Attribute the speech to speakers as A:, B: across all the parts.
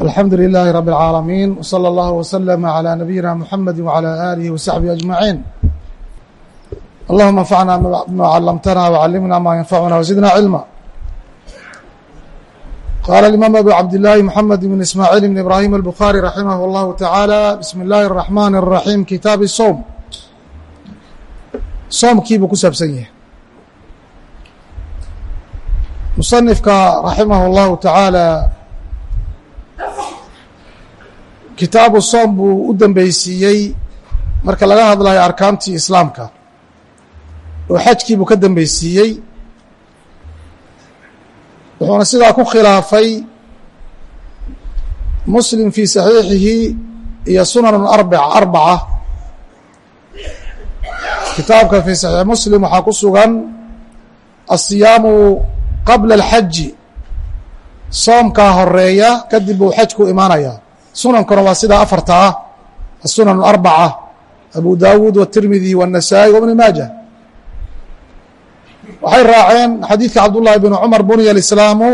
A: alxamdu لilaahi rab اlcaalamiin wslى اllah wslm عlى nabiyina mxamedi wعlى alihi وsaxbihi aجmaعiin allahuma anfacna bima calamtana wcalimna ma yanfacuna wزidna cilma qala اimaam abu cabdillaahi mxamed bn ismaaciil bn ibrahim الbukhaarي raximah اllahu taعaalى bismi اllahi الرaxman الraxim kitaabi soom soomkii buu ku saabsan yahay musanifka raximah اllahu taعaalى kitaabu soom buu u dambeysiiyey marka laga hadlayo arkaantii islaamka oo xajkii buu ka dambeysiiyey wuxuuna sidaa ku khilaafay muslim fii saxiixihi iyo sunan arb arbaca. Kitaabka fii saxiix muslim waxaa ku sugan asiyaamu qabla alxaji soomkaa horreeya kadib buu xajku imaanaya sunankuna waa sidaa afarta ah asunan arbaca abu dawuud wالtirmidi wالنasaaئي wbn maaja waxay raaceen xadiidka cabdullahi bn cumar bunya اislaamu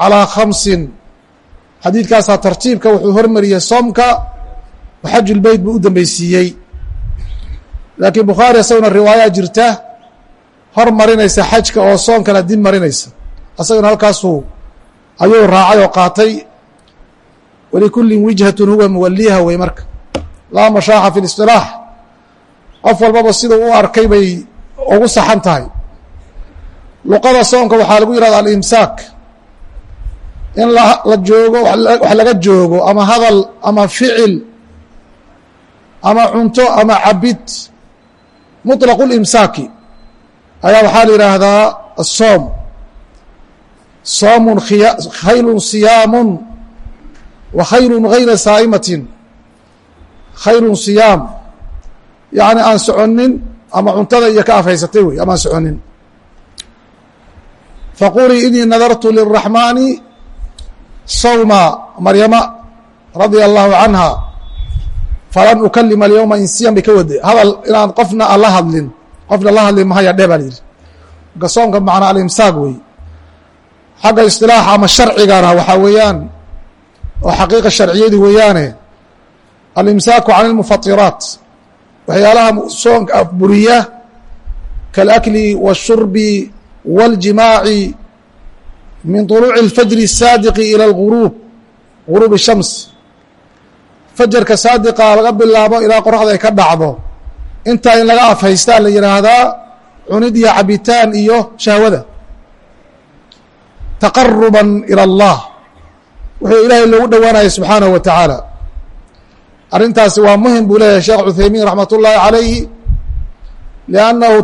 A: calىa khamsin xadiidkaasaa tartiibka wuxuu hormariyey soomka xaj اlbeyt buu u dambeysiiyey laakiin bukhaari isaguna riwaaya jirta hormarinaysa xajka oo soomkana dib marinaysa isaguna halkaasuu ayuu raacay oo qaatay wlikullin wijhatun huwa muwaliha wey marka laa mashaaxa fi اlisilaax qof walbaba siduu u arkay bay ugu saxan tahay luqada soonka waxaa lagu yihahda alimsaak in la joogo wax laga joogo ama hadal ama ficil ama cunto ama cabid muطlaqu اlimsaaki ayaa waxaa la yidhaahdaa asoom soomun khaylun siyaamun wa khayrun gayra saa'imatin khayrun siyaam. Yacni aan soconin ama cuntada iyo ka afhaysatay wey ama aan soconin faqulii inii nadartu liraxmaani sawma maryama radia allahu canha falan ukalima alyowma insiyan bay ka wade. Hadal inaan qofna aan la hadlin qofna la hadlin mahaya dheh baa la yidhi. Marka soomka macnaa alimsaaq wey. Xagga isilaaxa ama sharcigana waxaa weeyaan oo xaqiiqa sharciyadi weeyaane alimsaaku can اlmufatiraat waxyaalaha soonka buriya kaاlakli wالshurbi wاljimaaci min طuluuci اlfajri الsaadiqi ilى اlguruub guruub الshams fajarka saadiqa laga bilaabo ilaa qoraxda ay ka dhacdo intaa in laga afhaystaa la yihaahdaa cunid iyo cabitaan iyo shahwada taqaruba ilى اllah wuxuu ilaahay loogu dhowaanaya subxaanahu wa tacaala. Arrintaasi waa muhiim buu leeyahay sheekh cuthaymiin raxmat ullaahi calayhi liannahu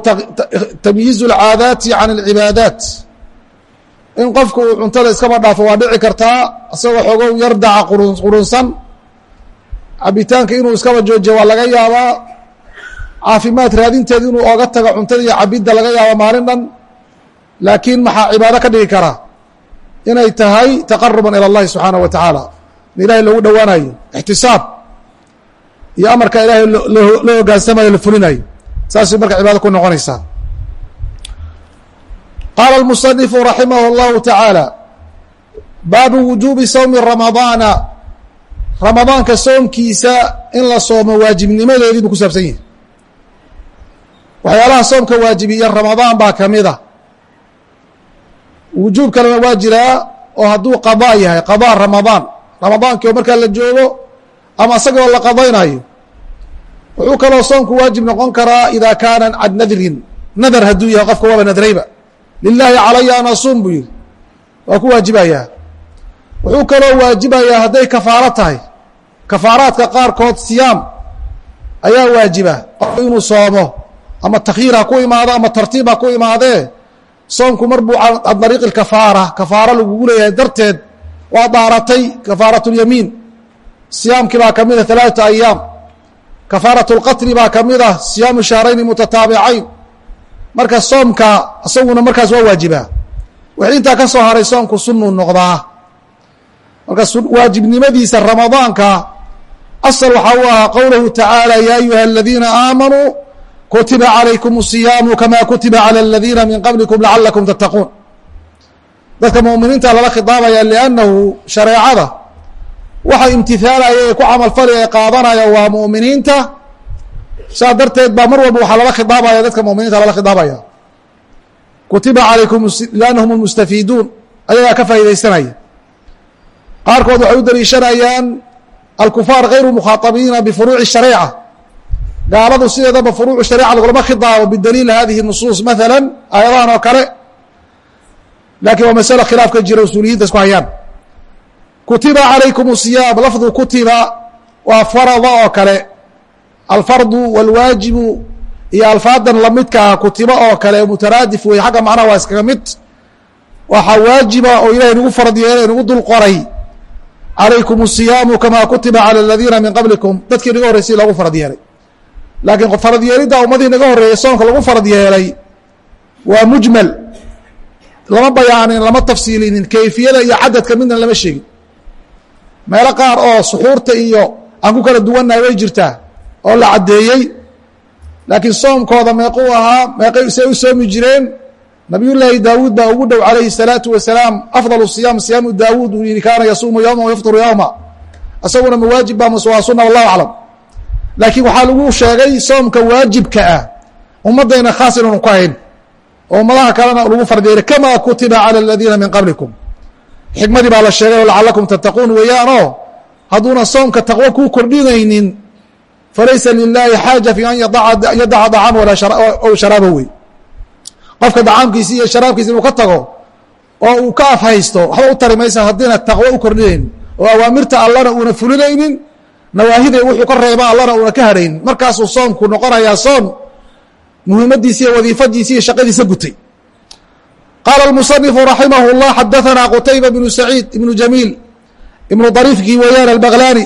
A: tamyiizu اlcaadaati can اlcibaadaat in qofku uu cuntada iskaba dhaafo waa dhici kartaa isagoo xoogow yardaca qurunsan. Cabitaanka inuu iskaba joojiya waa laga yaabaa. Caafimaad raadinteeda inuu oga tago cuntada iyo cabidda laga yaaba maalin dhan laakiin maxaa cibaado ka dhigi karaa inay tahay taqaruban ilى اllahi subxaanaه wa tacaala in ilahay loogu dhowaanayo ixtisaab iyo amarka ilaahay loo hogaansamayo la fulinayo saasay marka cibaado ku noqonaysaa qaala اlmusanifu raximah اllahu taعaalى baabu wujuubi sowmi ramadaana ramadaanka soomkiisa in la soomo waajibnimadeedii buu ku saabsan yahay waxyaalaha soomka waajibiya ramadaan baa kamida wujuub kalena waa jiraa oo hadduu qadaa yahay qadaa ramadaan ramadaankii oo markaa la joogo ama isagoo la qadaynayo wuxuu kaloo soomku waajib noqon karaa idaa kaana can nadrin. Nadar hadduu yahay qofka waaba nadrayba. Lilaahi calaya an asuum buu yihi waa ku waajibayaa. Wuxuu kaloo waajibayaa hadday kafaaro tahay. Kafaaraadka qaarkood siyaam ayaa waajiba. Qofku inuu soomo ama takhyiir ha ku imaado ama tartiib ha ku imaadee soomku mar buu can dariiqi اkafaara kafaaro lagugu leeyahay darteed waa daaratay kafaaraة اlyamiin siyaamkii baa kamida ثalaaثaةa ayaam kafaaraة اlqatli baa kamida siyaamu shahrayni mutataabicayn marka soomka isaguna markaas waa waajibaa wixii intaa ka soo haray soomku sunuu noqdaa marka waajibnimadiisa ramadaanka asal waxaa u ahaa qowlahu tacaalى ya ayuha اladiina aamanuu kutiba عalaykum الصiyaamu kama kutiba عalى اladiina min qablikum lacalakum tattaquun dadka mu'miniinta lala khiطaabaya liannahu shareecada waxa imtihaalaya ee ku camalfalaya ee qaadanaya waa mu'miniinta saa darteed baa mar walba waxaa lala khidaabaya dadka muminiinta lala khidaabaya kutiba calaykum liannahum almustafiiduun ayagaa ka faa'iidaysanaya qaarkood waxay u daliishanayaan alkufaar gayru mukhaatabiina bifuruuci shareeca gaaladu sideedaba furuucu shariica lagulama khidaabo bidaliili hadihi nusuus maalan aayadahan oo kale. Laakiin waa masalo khilaaf ka jira usuuliyiinta isku hayaan. Kutiba calaykum siyaam lafdu kutiba waa farada oo kale. Alfardu walwaajibu iyo alfaadan lamidka ah kutiba oo kale mutaraadif wey xagga macnaha waa iskaga mid. Waxaa waajiba oo ilahay nagu farad yeelay nagu dul qoray. Calaykum siyaamu kamaa kutiba cala aladiina min qablikum. Dadkii inaga horreysay loogu farad laakiin farad yeelidda ummadihii naga horreeyey soonka lagu farad yeelay waa mujmal lama bayaanin lama tafsiilinin kayfiyada iyo cadadka midna lama sheegin. Meelo qaar oo suxuurta iyo aan ku kala duwannahay way jirtaa oo la caddeeyey. Laakiin soomkooda meequu ahaa meeqay say u soomi jireen. Nabiyullaahi daawuud baa ugu dhow calayhi الsalaatu wasalaam afdal siyaam siyaamu daawuud uu yihi kaana yasuumu yowma wayafturu yowma isaguna mawaajib baa mase waa suna wallahu aclam laakiin waxaa lagu sheegay soomka waajibka ah ummaddayna khaas inaanu ku hayn oo ummadaha kalena lagu fardeelay kama kutiba calى aladiina min qablikum. Xikmadii baa la sheegay oo lacalakum tattaquun weeyaanoo hadduuna soomka taqwo kuu kordhinaynin falaysa lilaahi xaaja fi an yadaca dacaam aw sharaaba wey qofka dacaamkiisi iyo sharaabkiisa inuu ka tago oo uu ka afhaysto waxba u tari maysa haddiina taqwo u kordhinaynin oo awaamirta allana uuna fulinaynin nawaahiday wuxuu ka reeba allana uuna ka hadhayn markaasuu soomku noqonayaa soom muhiimadiisi iyo wadiifadiisi iyo shaqadiisa gutay. Qaala اlmusanifu raximah اllah xadaanaa qutayba bnu saciid ibnu jamiil ibnu dariifkii weeyaan albaqlaani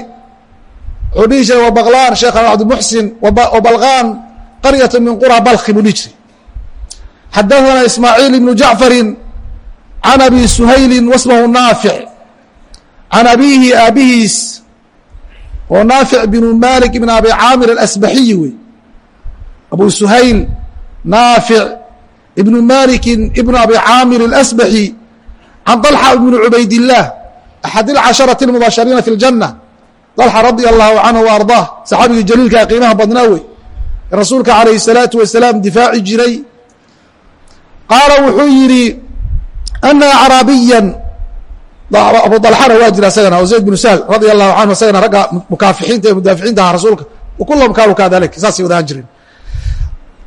A: wuxuu dhihi jiray wabaqlaan sheekhan cabdimuxsin wabalqaan qaryat min qura balkhi buu dhihi jiray. Xadaanaa ismaaciil ibnu jacfarin can abi suhayli wasmahu naafic can abiihi aabihiis oo naafic bnu malik ibn abi caamir alasbaxiyi wey abu suhayl naafic ibnu maliki ibnu abi caamir اlasbaxi can طalxa ibnu cubaydillaah axad ilcasharati اlmubashariina fi اljanna طalxa radia allahu canhu wa ardaah saxaabigii jaliilkaa qiimaha badnaa wey rasuulka calayh الsalaatu wasalaam difaaci jiray qaala wuxuu yidhi ana acraabiya abu dalxana waa jira isagana oo zayd bnu sahl radia allahu canhu isagana ragga mukaafixiinta ee mudaaficiinta ahaa rasuulka kulahum kaanuu kadalik saasay wadaan jireen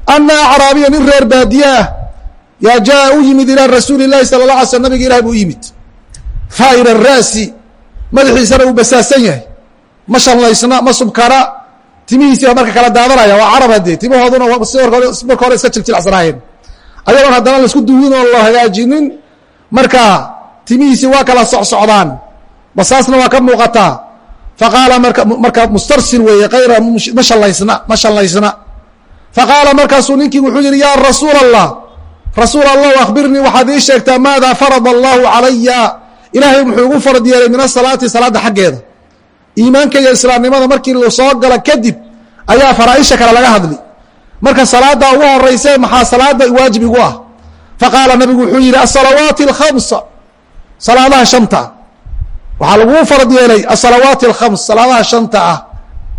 A: ana acraabiya nin reer baadiye ah yaa jaa u yimid ilaa rasuuli lahi sala la alay sl nabiga ilahi buu yimid. Faa'ir ara'si madaxiisana uu basaasan yahay. Ma shanlaysna ma subkana timihiisii baa marka kala daadanaya waa carab haddee timahooduna marka hore iska jiljilcsanaayeen ayagoon haddana la isku duwin oo la hagaajinin marka timihiisii waa kala socsocdaan basaasna waa ka muuqataa. Faqaala marka mustarsil weeye kayra ma shanlaysna ma shanlaysna faqaala markaasuu ninkii wuxuu yihi yaa rasuul allah rasuul allah akhbirnii waxaad ii sheegtaa maada farada allahu calaya ilaahay muxuu igu farad yeelay min asalaati salaadda xaggeeda. Iimaanka iyo islaamnimada markii la soo gala kadib ayaa faraaisha kale laga hadli. Marka salaada ugu horeyse maxaa salaada waajib igu ah? Faqaala nabigu wuxuu yihi asalawaati alkhamsa salaadaha shanta. Waxaa lagugu farad yeelay asalawaati alkhams salaadaha shanta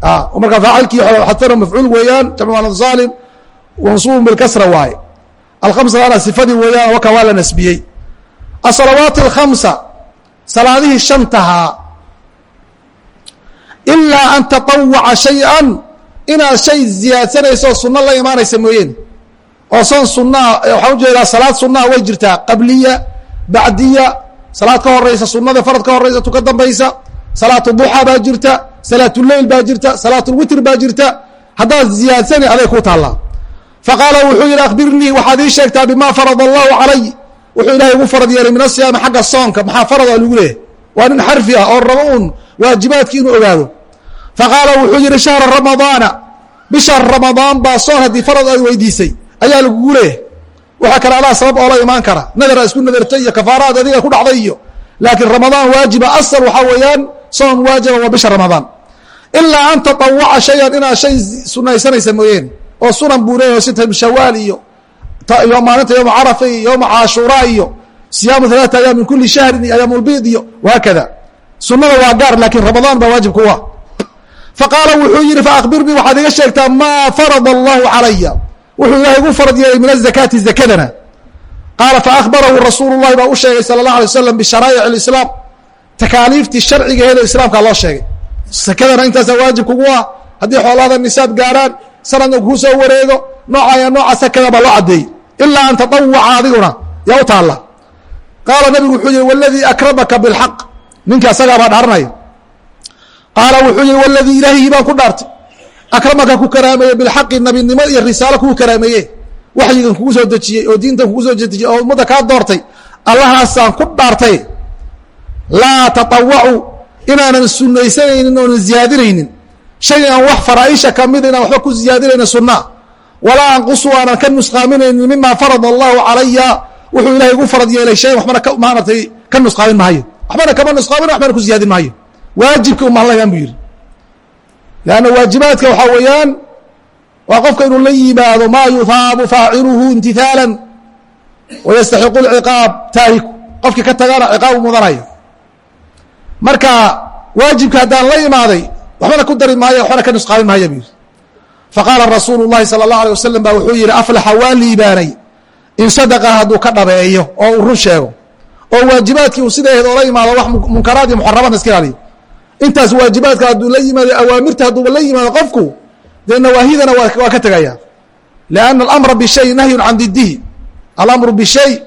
A: ah. Marka faacilkii xadfana mafcuul weeyaan jamc saalim mansuubun bilkasra waaye. Alkhamsana sifadii weeyaan waka waa la nasbiyey. Asalawaati alkhamsa salaadihii shantahaa ilaa an taطawaca shay-an inaad shay ziyaadsanayso sunno la imaanaysa mooyeen. Oo soon sunaa waxaan u jeedaa salaad sunaha way jirtaa qabliya bacdiya salaad ka horeysa sunada farad ka horeysa tu ka dambaysa. Salaatu duxa baa jirta salaatuleyl baa jirta salaatulwitr baa jirta. Haddaad ziyaadsani aday ku taallaa faqaala wuxuu yihi akhbirnii waxaad ii sheegtaa bima farad allahu calay. Wuxuu ilahay ugu farad yeelay min asiyaami xagga soonka maxaa farada lagu leeyahy waa nin xarfi ah oo rabo un waajibaadkii inuu ogaado. Faqaala wuxuu yihi shahra ramadaana bisha ramadaan baa soon haddii farad ay weydiisay. Ayaa lagugu leeyahay waxaa kale allah sabab oo la imaan kara. Nadaraa isku nadartay iyo kafaaraad adiga ku dhacday iyo laakiin ramadaan waajiba asal waxaa weeyaan soon waajiba waa bisha ramadaan ilaa an tatawaca shayan inaad shay sunaysanaysa mooyeene oo sunan buu leeyahy sita shawaal iyo maalinta yowma carafa iyo yowma caashuuraa iyo siyaamu alaata ayaam min kuli shahrin iyo ayaamulbiid iyo wahaakada sunada waa gaar laakiin ramadaan baa waajib kuwa ah. fa qaala wuxuu yidhi faakbirnii waxaad iga sheegtaa maa farada allahu calaya wuxuu ilahay ugu farad yeelay min azakaati zakadana. Qaala faahbarahu rasuulu llahi baa u sheegay sala allah alay waslam bisharaa'ic alislaam. Takaaliiftii sharcigaheedo islaamkaa loo sheegay. Sakadana intaasaa waajib kugu ah. Haddii xoolaada nisaab gaarhaan sanadna kuu soo wareego noocaaya nooca sakada baa loo caddeeyey. Ilaa an tatawuca adiguna yaa u taalla. Qaala nabigu wuxuu yihi waladii akramaka bilxaq ninka asagaabaa dhaarnaya. Qaala wuxuu yihi waladii ilaahigii baan ku dhaartay akramaka ku karaameeye bilxaqi nabinimo iyo risaalo kuu karaameeye waxyigan kugu soo dejiyey oo diintan kugu soo dejiyey oo ummadda kaa doortay allahaasaan ku dhaartay laa taطawacu inaanan sunaysanaynin oonan ziyaadinaynin shay aan wax faraaisha ka mid inaan waxba ku ziyaadinaynin sunaa walaa anqusu aanan ka nusqaaminaynin mima farada allahu calaya wuxuu ilahay igu farad yeelay shay waxbana maaratay ka nusqaamin maayo waxbana kama nusqaamin waxbana ku ziyaadin maayo waajibkii umahlagaan bu yidhi lanna waajibaadka waxaa weeyaan waa qofka inuu la yimaado maa yuhaabu faaciluhu imtihaalan wayastaxiqu lciqaab taariku qofkii ka tagana ciqaabu mudanayo marka waajibka haddaan la imaaday waxbana ku dari maayo waxbana ka nusqaamin maayo bu yidhi faqaala rasuulu llahi sala اllahu alay wasalam ba wuxuu yihi aflaxa waa liibaanay in sadaqa hadduu ka dhabeeyo oo uu run sheego oo waajibaadkii uu sidaheed oola imaado wax munkaraad iyo muxaramaadna iska ilaaliyo intaas waajibaadka hadduu la yimaado awaamirta hadduuba la yimaado qofku dee nawaahidana waa ka tegaya lianna alamra bishay nahyun can didihi alamru bishay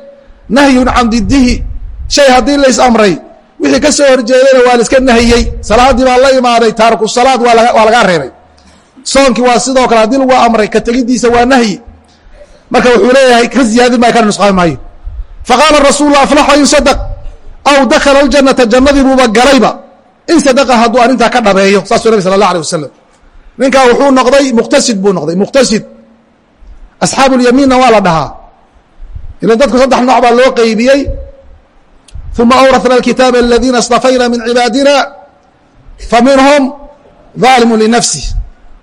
A: nahyun can didihi shay haddii la is amray wixii ka soo horjeedayna waa la nahiyey. Salaaddii baa la imaaday taariku salaad waa lagaa reebay. Soonkii waa sidoo kale haddii lagu amray ka tegidiisa waa nahyi. Marka wuxuu leeyahay ka ziyaadin maayo kana nusqaami maayo. Faqaala rasuulu aflaxa in aw dakala aljanata jannadii buuba galayba in sadaqa hadduu arrintaa ka dhabeeyo saasuu nabi sala allah alay wasalam ninkaa wuxuu noqday muqtasid buu noqday muqtasid asxaabu lyamiinna waa la dhahaa ila dadku saddex nooc baa loo qeybiyey uma awrahna alkitaaba aladiina اstafayna min cibaadina faminhum ظaalimu linafsih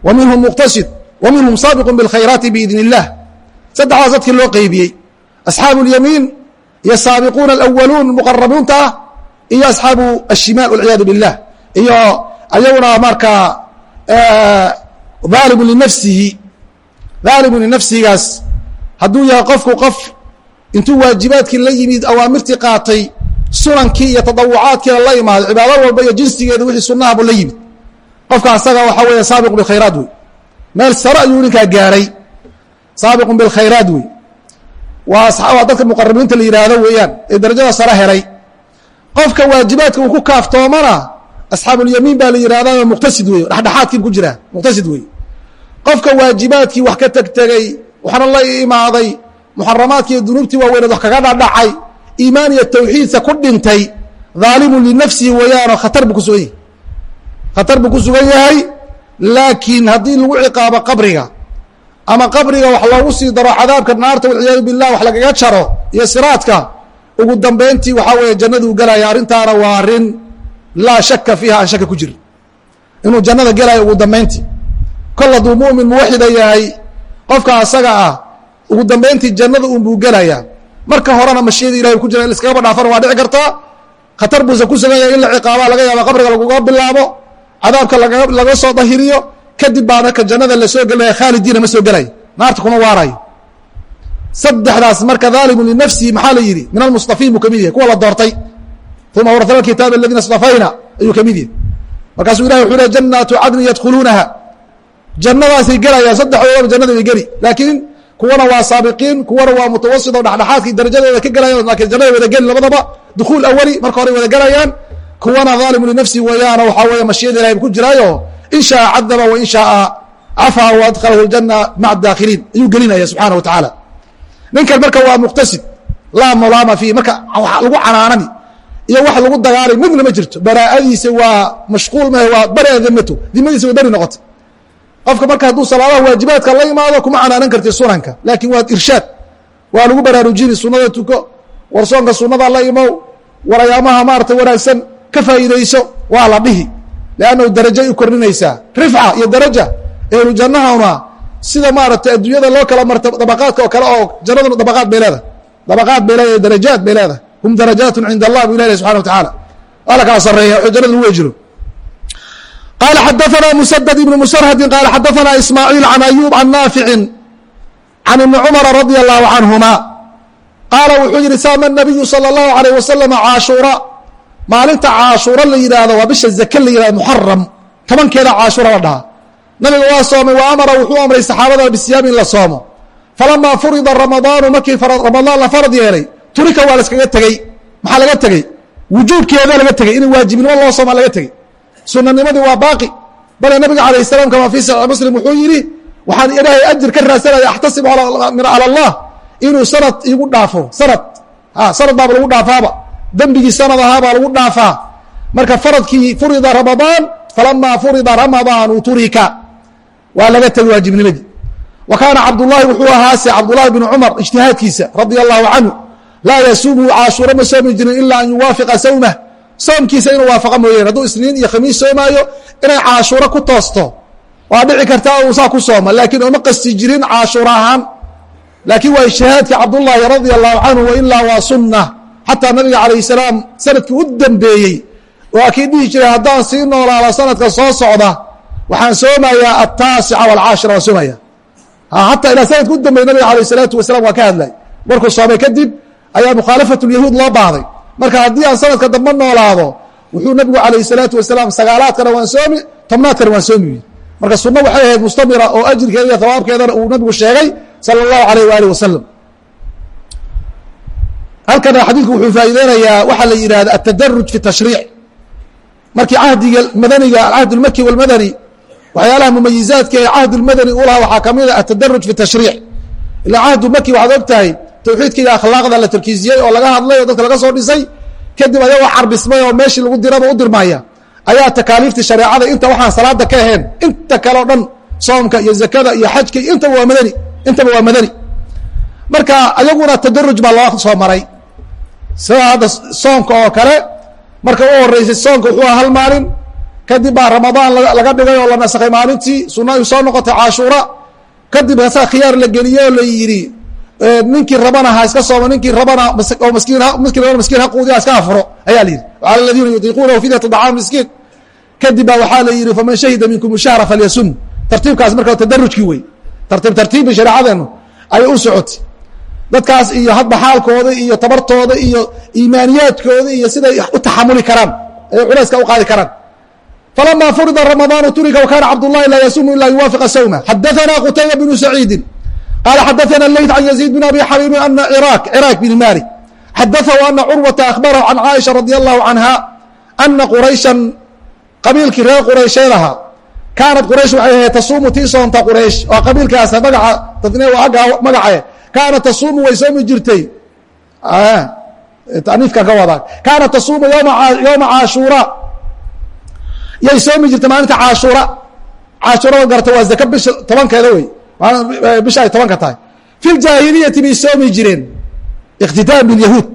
A: wa minhum muqtasid wa minhum saabiqu biاlkhayraati biidn اllah saddexdaas dadkii loo qeybiyey asxaabu اlyamiin iyo saabiquuna alawaluun muqarabuunta ah iyo asxaabu ashimaal walciyaadu billah iyo ayaguna markaa aalimu linafsihi dhaalimu linafsigaas hadduu yahay qofku qof intuu waajibaadkii la yimid awaamirtii qaatay sunankii iyo tadawucaadkiina la imaado cibaado walba iyo jinsigeeda wixii sunahabu la yimid qofka asaga waxaa weeye saabiqu bilkhayraat wey. Meel sare ayuu ninkaa gaaray saabiqun bilkhayraat wey. Waa dadka muqarabiinta la yidhaahdo weeyaan ee darajada sare helay qofka waajibaadka uu ku kaaftoomana asxaabulyamiin baa la yidhahdaa muqtasid wey dhexdhexaadkiibu ku jiraa muqtasid wey qofka waajibaadkii wax ka tegtegey waxna la imaaday muxaramaadki iyo dunuubtii waaweyneed wax kaga dhadhacay iimaan iyo tawxiidsa ku dhintay dhaalimun linafsihi weeyaanoo khatar buu ku sugan yahay. Khatar buu ku sugan yahay laakiin haddii lagu ciqaabo qabriga ama qabriga wax loogu sii daro cadaabka naarta walciyaadu billah wax lagaga jaro iyo siraadka ugu dambayntii waxaa weeye jannaduu gelaya arrintaana waa arrin laa shaka fiiha aan shaka ku jirin. Inuu jannada gelayo ugu dambayntii kol hadduu mu'min muwaxida yahay qofka asaga ah ugu dambayntii jannada unbuu gelayaa marka horena mashiyada ilahay ku jira in iskagaba dhaafana waa dhici kartaa. Khatar buusan ku sugan yahay in la ciqaabaa laga yaaba qabriga laguga bilaabo cadaabka laga soo dahiriyo kadib baa marka jannada la soo khaalidiina ma soo gelaya naarta kuma waarayo saddexdaas marka dhaalimu linafsihi maxaa la yidhi? Min almustafiin buu ka mid yahay. Kuwa la doortay. Uma awrasna kitaab aladiina istafayna ayuu ka mid yahay. Markaasuu ilahi wuxuu le jannaatu cadnin yadkhuluunaha jannadaasay gelayaan saddexdoodaba jannada way geli. Laakiin kuwana waa saabiqiin kuwana waa mutawasit oo dhexdhexaadkii darajadooda ka gelayan laakiin jannada wada geli labadaba dukuul awali marka hore wada gelayaan. Kuwana dhaalimu linafsihi weeyaano waxaa weeye mashiyada ilahay ku jiraayo in shaaa cadaba wa in shaaa cafaa wa adkhalahu ljana maca daakhiliin ayuu gelinaya subxaana wa tacaala ninkan marka waa muqtasid. Laa mulaama fiih marka lagu canaanani iyo wax lagu dagaalay midna ma jirto. Baraa'adiisa waa mashquul mahe waa bari dimato dimadiisa way beri noqotay. Qofka marka hadduu salaadaha waajibaadka la imaado kuma canaanan karti sunanka laakiin waa irshaad. Waa lagu baraarujini sunada tuko war soonka sunada la imow war ayaamaha maarata wanaagsan ka faa'iidayso waa la dhihi. Leannahu darajay u kordhinaysaa rifca iyo daraja ehlu jannahuna sida maaragtay adduunyada loo kala marta dabaqaadka oo kale oo jannaduna dabaqaad bay leedahay. Dabaqaad bay leedahay darajaad bay leedahay. Hum darajaatun cinda allah bu ilah subxana wa tacaala alla kala sarreeya wuxuu jiro qaala xadaanaa musadad ibnu musarhadin qaala xadaanaa ismaaciil can ayuub can naaficin can ibni cumara radia allahu canhumaa qaala wuxuu yidhi saama nabiyu sala allahu alayh wasalama caashuura. Maalinta caashuuro la yidhaahdo waa bisha zake la yidhahdo muxaram tobankeeda caashuura la dhahaa nabiga waa soomay wa amara wuxuu amray saxaabada bisiyaami in la soomo. Falamaa furida ramadaanu markii ramadaan la farad yeelay turika waa laskaga tegey. Maxaa laga tegey? Wujuubkeeda laga tegey. In waajibnimo loo soomaa laga tegey. Sunanimadii waa baaqi. Bale nabiga calayh salaam kamaa fii saxiix muslim wuxuu yidhi waxaan ilaahay ajir ka raadsanaya axtasibu cala allah. Inuu sanad igu dhaafo sanad. Ah, sanad baaba lagu dhaafaaba dembigii sanad ahaabaa lagu dhaafaa. Marka faradkii furida ramadaan falamaa furida ramadaanu turika waa laga tegey waajibnimadii. Wa kaana cabdullahi wuxuu ahaase cabdullahi bn cumar ijtihaadkiisa radia allahu canhu laa yasuumu caashuuro ma soomi jirin ilaa an yuwaafiqa sawmah. Soomkiisa inuu waafaqa mooyeen hadduu isniin iyo khamiis soomaayo inay caashuuro ku toosto waa dhici kartaa uu saa ku sooma laakiin ooma qasti jirin caashuuro ahaan. Laakiin waa ijtihaadka cabdullaahi radia allahu canhu wailaa waa sunna xataa nabiga calayh salaam sannadkii u dambeeyey kii dhihi jiray haddaan sii noolaado sanadka soo socda waxaan soomayaa ataasica walcaashira waan soomaya hataa ilaa sanadka u dambeeyey nabiga alayh salaatu wasalaam waa ka hadlay. Markuu soomay kadib ayaa mukhaalafat lyahuud loo baahday marka haddii aan sanadka dambe noolaado wuxuu nabigu alayh salaatu wasalaam sagaalaadkana waan soomi tobnaadkana waan soomi. Marka sunno waxay ahayd mustamira oo ajirkeeda iyo hawaabkeedana uu nabigu sheegay sala allahu alayh waali wasalam halkana xadiidku wuxuu faa'iideynayaa waxaa la yidhahda atadaruj fi tashriic. Markii cahdiga madaniga alcahd اlmaki wاlmadani waxyaalaha mumayizaadka ee cahd اlmadani u lahaa waxaa ka mid a atadaruj fi tashriic. Ilaa cahdu maki waxaad og tahay akhlaaqda la tarkiisiyey oo laga hadlay oo dadka laga soo dhisay kadib ayagoo carbismay oo meeshii lagu diraba u dirmaya ayaa takaaliiftii shareecada inta waxaan salaada ka ahayn inta kale o dhan soomka iyo zakada iyo xajka intaba waa madani intaba waa madani. Marka ayaguna tadaruj baa loo soo maray. Sida hadda soonka oo kale marka u horeysay soonka wuxuu aha hal maalin kadib baa ramadaan laga dhigay oo la nasakhay maalintii sunna soo noqotay cashuura kadib hasaa khiyaar la geliyey oo la yidhi ninkii rabana ha iska sooma ninkii rabana oo miskiin miskiin ha quudiya iska afuro ayaa la yidhi. Wcala aladiina yutiiquunahu fidyatu dacaam miskiin. Kadib baa waxaa la yidhi faman shahida minkum shahra falyasum. Tartiibkaas marka tadarujkii wey. Tartiib tartiibbi shareecadeenu ayay u socotay. Dadkaas iyo hadba xaalkooda iyo tabartooda iyo iimaaniyaadkooda iyo siday u taxamuli karaan ay culayska u qaadi karaan falama furida ramadaanu turika wakaana cabdullahi laa yasuumu ila yuwaafiqa sawma xadaثana qutayba bnu saciidi qala xadaثana leyt can yaziid bn abi xabiibin ana ciraaq ciraaq bn malik xadaثahu ana curwata akhbarahu can caaisha radi allahu canha ana qurayshan qabiilkii reer quraysheedaha kaanat quraysh waxay ahayd tasuumu tii soonta quraysh waa qabiilkaas magaca tadne agga magace kaanat tasuumu way soomi jirtay taniifkan ka wadaa kaanat tasuumu yowma caashuura yay soomi jirtay maalinta caashuura. Caashuurada garata waa zaka bisha tobankeeda wey. Bisha ay tobanka tahay. Fi ljaahiliyati bay soomi jireen. Iqtidaan bilyahuud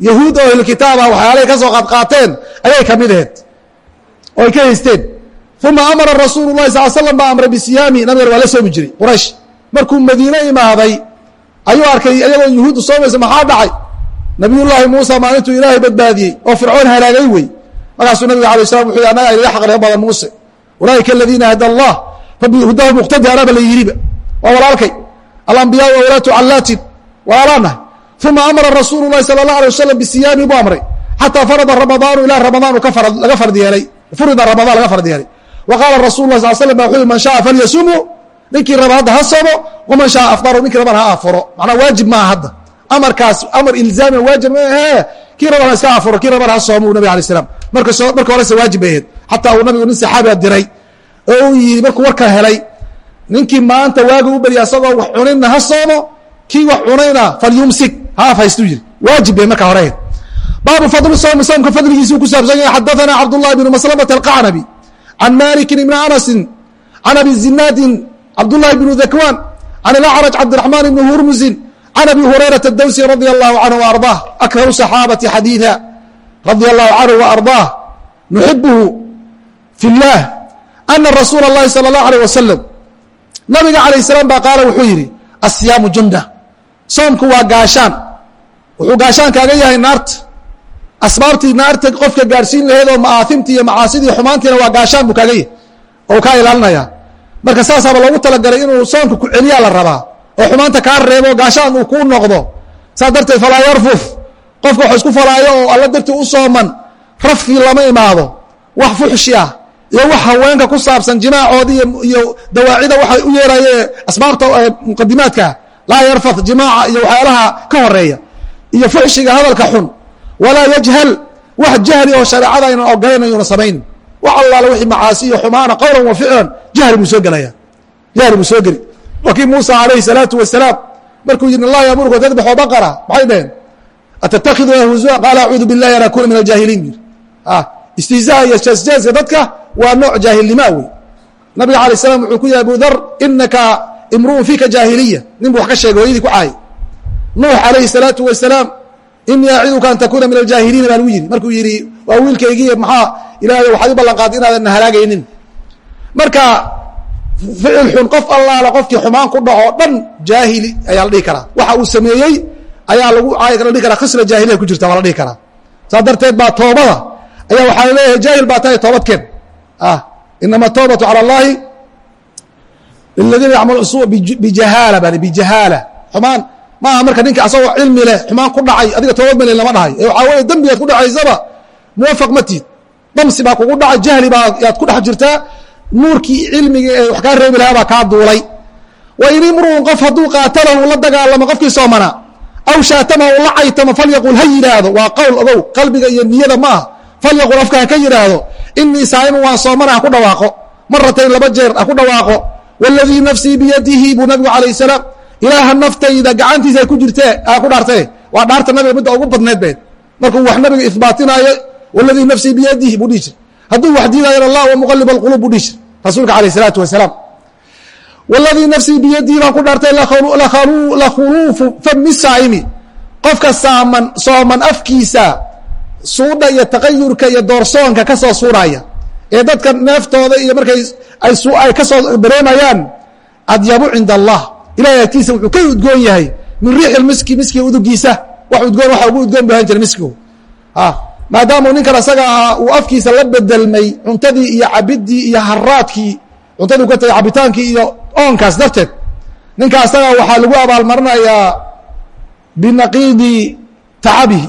A: yahuud. Oo ahlkitaaba waxyaalahay ka soo qaadqaateen ayay ka mid aheyd oo ay ka haysteen. Uma amara rasuulu sal slam baa amray bisiyaami. Nabigan waa la soomi jiray quraysh. Markuu madiine imaaday ayuu arkay iyagoo yuhuuddu soomaysa maxaa dhacay? Nabiyullaahi muusa maalintuu ilaahay badbaadiyey oo fircoon halaagay wey markaasuu nabiga alay slam wuxu yhi annaga inaga xaqriga badan muuse. Ulaaika aladiina hada allah fabihudahu muqtadi anaaba la yidhiba waa walaalkay alambiyaa wa walaatu callaatin walaalaanahay uma amara rasuulu lahi sala allah alay wasalam bisiyaami buu amray. Xataa farada ramadaanu ilaa ramadaan laga fard yeelay. Furida ramadaan laga fard yeelay. Wa qaala rasul lah sal slam ba wuxu man shaaa falyasumu ninkii raba hadda ha soomo waman shaaa afdaru ninkii raban ha afuro. Macnaa waajib maaha hadda. Amarkaas amar ilzaami waajib ma ahe kii raban ha iska afuro kii raban ha soomo u nabig alay slam marka horese waajib aheed xataa uu nabigu nin saxaabiga diray oo uu yidhi markuu warka helay ninkii maanta waagi u badiya asagoo wax cunina ha soomo kii wax cunayna falyumsik. Ha afhaystu yidhi. Waajib bay markaa horeheed baabu fadli soomi soomka fadligiisuu ku saabsan yahay xadaanaa cabdullahi bnu maslamata alqacnabi can malikin ibni anasin can abi zinaadin cabdullahi bnu dakwaan can alacraj cabdiraxmaan ibni hurmusin can abi hurayrata dawsi radi allahu canhu ardah akrahu saxaabati xadiida radi allahu canhu waarضaah nuxibuhu fi اllah ana rasuula اllahi salى اllahu alيه wasalam nabiga alayh salaam baa qaala wuxuu yidhi asiyaamu junda soomku waa gaashaan wuxuu gaashaan kaaga yahay naarta asbaabtii naarta qofka gaadhsiin laheed oo maaaimtii iyo macaasidii xumaantiina waa gaashaan buu kaaga yahy oo kaa ilaalinaya marka saasaaba loogu talagalay inuu soonka ku celiyaa la rabaa oo xumaanta kaa reebo gaashaan uu kuu noqdo saas darteed falaa yarfuf qofka wax isku falaayo oo alla dartii u sooman rafkii lama imaado wax fuxshi ah iyo wax haweenka ku saabsan jimaacoodi iyo dawaacida waxay u yeeraye asbaabta muqadimaadka laa yarfat jimaaca iyo waxyaalaha ka horreeya iyo fuxshiga hadalka xun. Walaa yajhal wax jahli oo shareecada aynan ogolayn ayuna samayn. Wax allaale wixii macaasi iyo xumaana qowlan wa ficlan jahli buu soo gelaya jahli buu soo geli. Waa muusa calayhi salaatu wasalaam markuu yidhi allah yamuruka tadbaxoo baqara. Maxay dhaheen atattakhidu huzua qaala acuudu billahi an akuna min aljaahiliin yiri istihzaa iyo jaasjaaska dadka waa nooc jaahilnimaa nabiga alay slam wuxuu ku yihi abu dar inaka imruun fiika jaahiliya nin bu wax ka sheegay hooyadii ku caayay nuux calayhi salaatu wasalaam inii aciduka an takuna min aljaahiliina baa lagu yidhi markuu yidhi waa wiilkaygii maxaa ilaahay waxaad u ballan qaaday inaadan na halaagaynin marka ficil xun qof allaala qofkii xumaan ku dhaco dhan jaahili ayaa la dhihi karaa waxa uu sameeyey ayaa lagu la dhihi karaa khisla jaahiliya ku jirta waa la dhihi karaa. Saas darteed baa toobada ayaa waxaa la leeyahay jaahil baa tahay toobadkeen inama toobatu calى اllahi liladiina yacmalu su bijahaala ba bijahaala xumaan maaha marka ninka asagoo cilmi leh xumaan ku dhacay adiga toobad male lama dhahay. Ee waxaa weye dembigaad ku dhacaysaba muwafaq ma tiid. Damsi baa kugu dhacay jahli baa yaad ku dhex jirtaa nuurkii cilmiga ee wax kaa reebi lahaa baa kaa duulay. Wa in imruun qof hadduu qaatalahu la dagaalamo qofkii soomana aw shaatamahu la caytamo falyaqul ha yidhaahdo waa qowl ogow qalbiga iyo niyada ma aha falyaqul afka ha ka yidhaahdo inii saa'imun waan soomana ha ku dhawaaqo maratayn laba jeer ha ku dhawaaqo waladii nafsii biyadihi buu nabigu calayh salaam ilaaha naftayda gacantiisa ku jirtee ku dhaartee waa dhaarta nabiga midda ugu badneed beed markuu wax nabiga ihbaatinaayo waladii nafsii biyadihi buu dhihi jir hadduu wax diidaayona allah wa muqalib alquluub buu dhihi jir rasuulka alayh salaatu wasalaam waladii nafsii biyadihi baan ku dhaartay lakhuluufu fami saa'imi qofka saaman sooman afkiisa suudha iyo taqayurka iyo doorsoonka ka soo suuraya ee dadka neeftooda iyo markay ay ka soo dareemayaan adyabu cinda allah. Ilahay agtiisa wuxuu ka udgoon yahay min riixi miski miskiga udugiisa. Wax udgoon waxa ugu udgoon bu ahan jira miskigu maadaamuu ninkan asaga ahaa uu afkiisa la bedelmay cuntadii iyo cabidii iyo haraadkii cuntadii ka tagay cabitaankii iyo oonkaas darteed. Ninka asaga waxaa lagu abaalmarinayaa binaqiidi tacabihi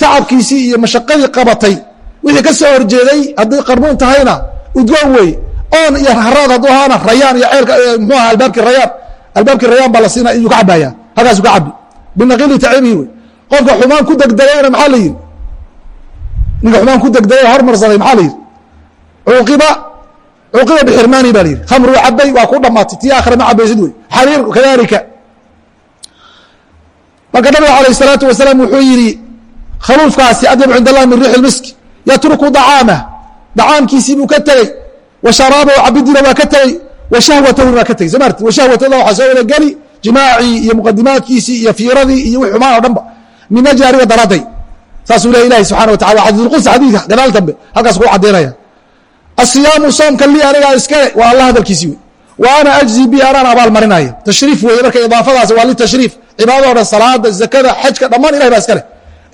A: tacabkiisii iyo mashaqadii qabatay. Wixii ka soo horjeeday haddii qarmuun tahayna udgoon wey oon iyo haraad hadduu ahaana rayaan iyo ceelka mxuu aha albaabkii rayaan. Albaabkii rayaan baa la siina iyuu ka cabaya halkaasu ka cabi binaqiidi tacabihi wey qofka xumaan ku degdegayna maxaa la yidhi? Ninka xumaan ku degdegay hormarsaday maxaa la yidhi? Cuuqiba cuuqiba bixirmaani ba la yidhi. Khamruu cabay waa ku dhamaatay. Tii aakhira ma cabaysid wey. Xariir kadalika marka nabiga alayh الsalaatu wasalaam wuxuu yidhi khaluufkaasi adyabu cind allah min riixi miski yatruku dacaamah. Dacaamkiisii buu ka tegey wa sharaabahu cabidiina waa ka tegey wa shahwatahuna waa ka tegey soo maarti wa shahwatada waxaa soo wada geli. Jimaacii iyo muqadimaadkiisii iyo fiiradii iyo wix xumaan o dhan ba. Min ajli aniga daraday saasuu leh ilahi subxana wa tacala xadiisulqudsi xadiidka gadaal dambe. Halkaas kuu caddaynaya asiyaamu soomka lii anigaa iskale waa allah hadalkiisii wey wa ana ajzi bi anaan abaal marinaya tashriif weeye marka idaafadaas waa litashriif cibaadada o dhan salaada zakada xajka dhammaan ilahay baa iska leh.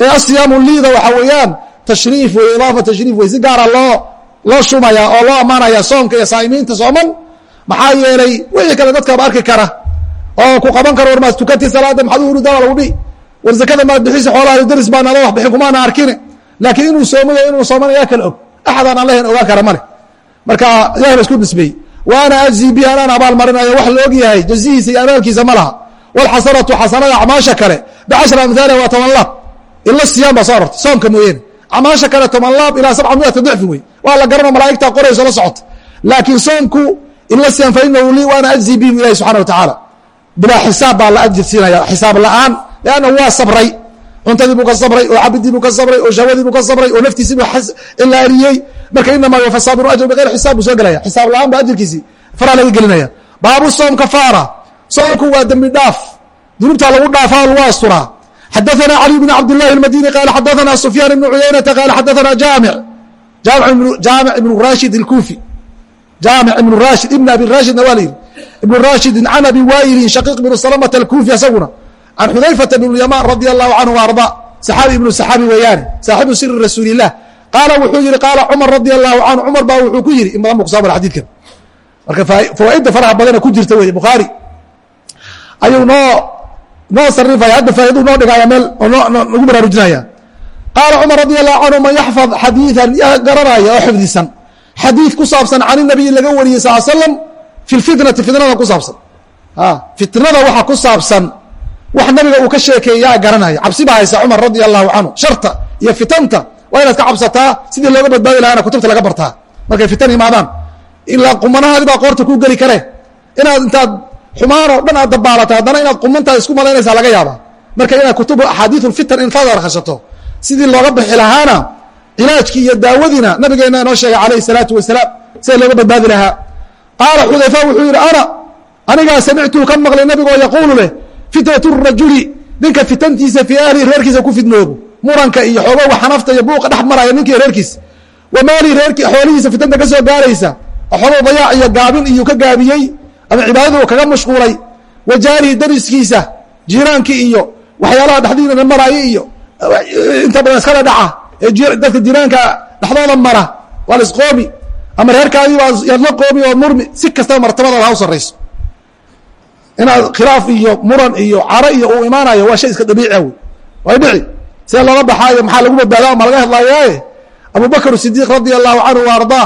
A: Ee asiyaamu liida waxaa weeyaan tashriif weye idaafa tashriif wey si gaara loo loo shumaya oo loo ammaanaya soomka iyo saa'imiinta sooman maxaa yeelay wixii kale dadkaaba arki kara oo ku qaban karo war maad tukati salaada maxaad u hurudaba lagu dhihi war zakada maad bixisa xoolaha daris baan ada wax bixin kumaana arkine laakiin inuu soomayo inuu soomana yaa kala og. Axadaan aan lahayn ogaan kara male marka ilahay ba isku nisbeeyey wa ana ajzi bi anaan abaal marinayo wax la og yahay jazihiisa iyo abaalkiisa ma laha. Wاlxasanatu xasanada acmaasha kale bcashra amhaaliha waa toban laab. Ila siyam baa soo arortay soomka mooyeene acmaasha kale toban laab ilaa sabca miati dicfi wey. Waa la garano malaa'igta qorayso la socota laakiin soomku ila siyam fainahu lii wa ana ajzi bihi ilahi subxana wa tacaala bilaa xisaab baa la ajir siinaya xisaab la'aan lannahu waa sabray. Cuntadii buu ka sabray oo cabidii buu ka sabray oo shahwadii buu ka sabray oo naftiisii buu ilaariyey marka inamaa yuwafa saabiru ajr bigayr xisaab buu soo gelaya xisaab la'aan ba ajirkiisii faraa laga gelinaya baabu soom kafaara soomku waa dembi dhaaf dunuubtaa lagu dhaafaa lagu asturaa xadaثana cali bn cabd الlahi الmadini qaala xadaثana sufyaan ibn cuyaynata qaala xadaثana jaamic jaamic ibn rashid اlkufi jaamic ibn rashid ibn abi rashidna waa la yihi ibn rashidin can abi waa'ilin shaqiiq bn salamata alkufi asaguna can xudayfata bn yaman radi allahu canhu arda saxaabi ibnu saxaabi weeyaane saaxibu siri rasuulilah qaala wuxuu yihi qaala cumar radi allahu canhu. Cumar baa wuxuu ku yihi in badan bu kuso mara xadidkan marka fawaaidda faraha badana ku jirta wey bukhaari ayuu noo noo sarifaya hadda faaidu noo dhigaya meel nagu baraarujinaya. Qaala cumar radi allahu canhu man yaxfad xadiian garanaya oo xifdisan. Xadiid ku saabsan can inabiyi laga wariyey sal slam fi lfitnati fitnada ku saabsan. Fitnada waxa ku saabsan wax nabiga uu ka sheekeeyey yaa garanaya. Cabsi baa haysa cumar radi allahu canhu sharta iyo fitanta waa inaad ka cabsataa sidii looga badbaadi lahana kutubta laga bartaa. Markay fitan imaadaan. Ilaa qumanahaadi baa qoorta kuu geli kare. Inaad intaad xumaan oo dhan aad dabaalata haddana inaad qumantaa isku malaynaysaa laga yaaba marka inaad kutubu axaadiiu fitan infaad akhrisato sidii looga bixi lahaana cilaajkii iyo daawadiina nabigeena inoo sheegay calayhi salaatu wasalaam sida looga badbaadi lahaa. Qaala xudayfa wuxuu yidhi ana anigaa samictuu ka maqlay nabigoo yaquulu leh fitnatu rajuli ninka fitantiisa fii ahlihi reerkiisa ku fidnoobo muranka iyo xoogoga xanafta iyo buuqa dhex maraya ninkii reerkiisa wa maalihi reerki xoolihiisa fitanta ka soo gaaraysa. Xoogoo dayaac iyo gaabin iyuu ka gaabiyey ama cibaadadu kaga mashquulay. Wa jaarihi dariskiisa jiiraankii iyo waxyaalaha dhexdiina maraya iyo inta badan iskala dhaca ee dadka jiraanka dhexdooda mara waa la isqoomi ama reerkaadii baa yaadla qoomi oo murmi si kastaba martabadaada ha u sarrayso. Inaad khilaaf iyo muran iyo caro iyo uu imaanayo waa shay iska dabiicia wey way dhici see loola baxaayo maxaa lagu badbaada ma laga hadlayaaye abu bakr sidiiq radia allahu canhu wa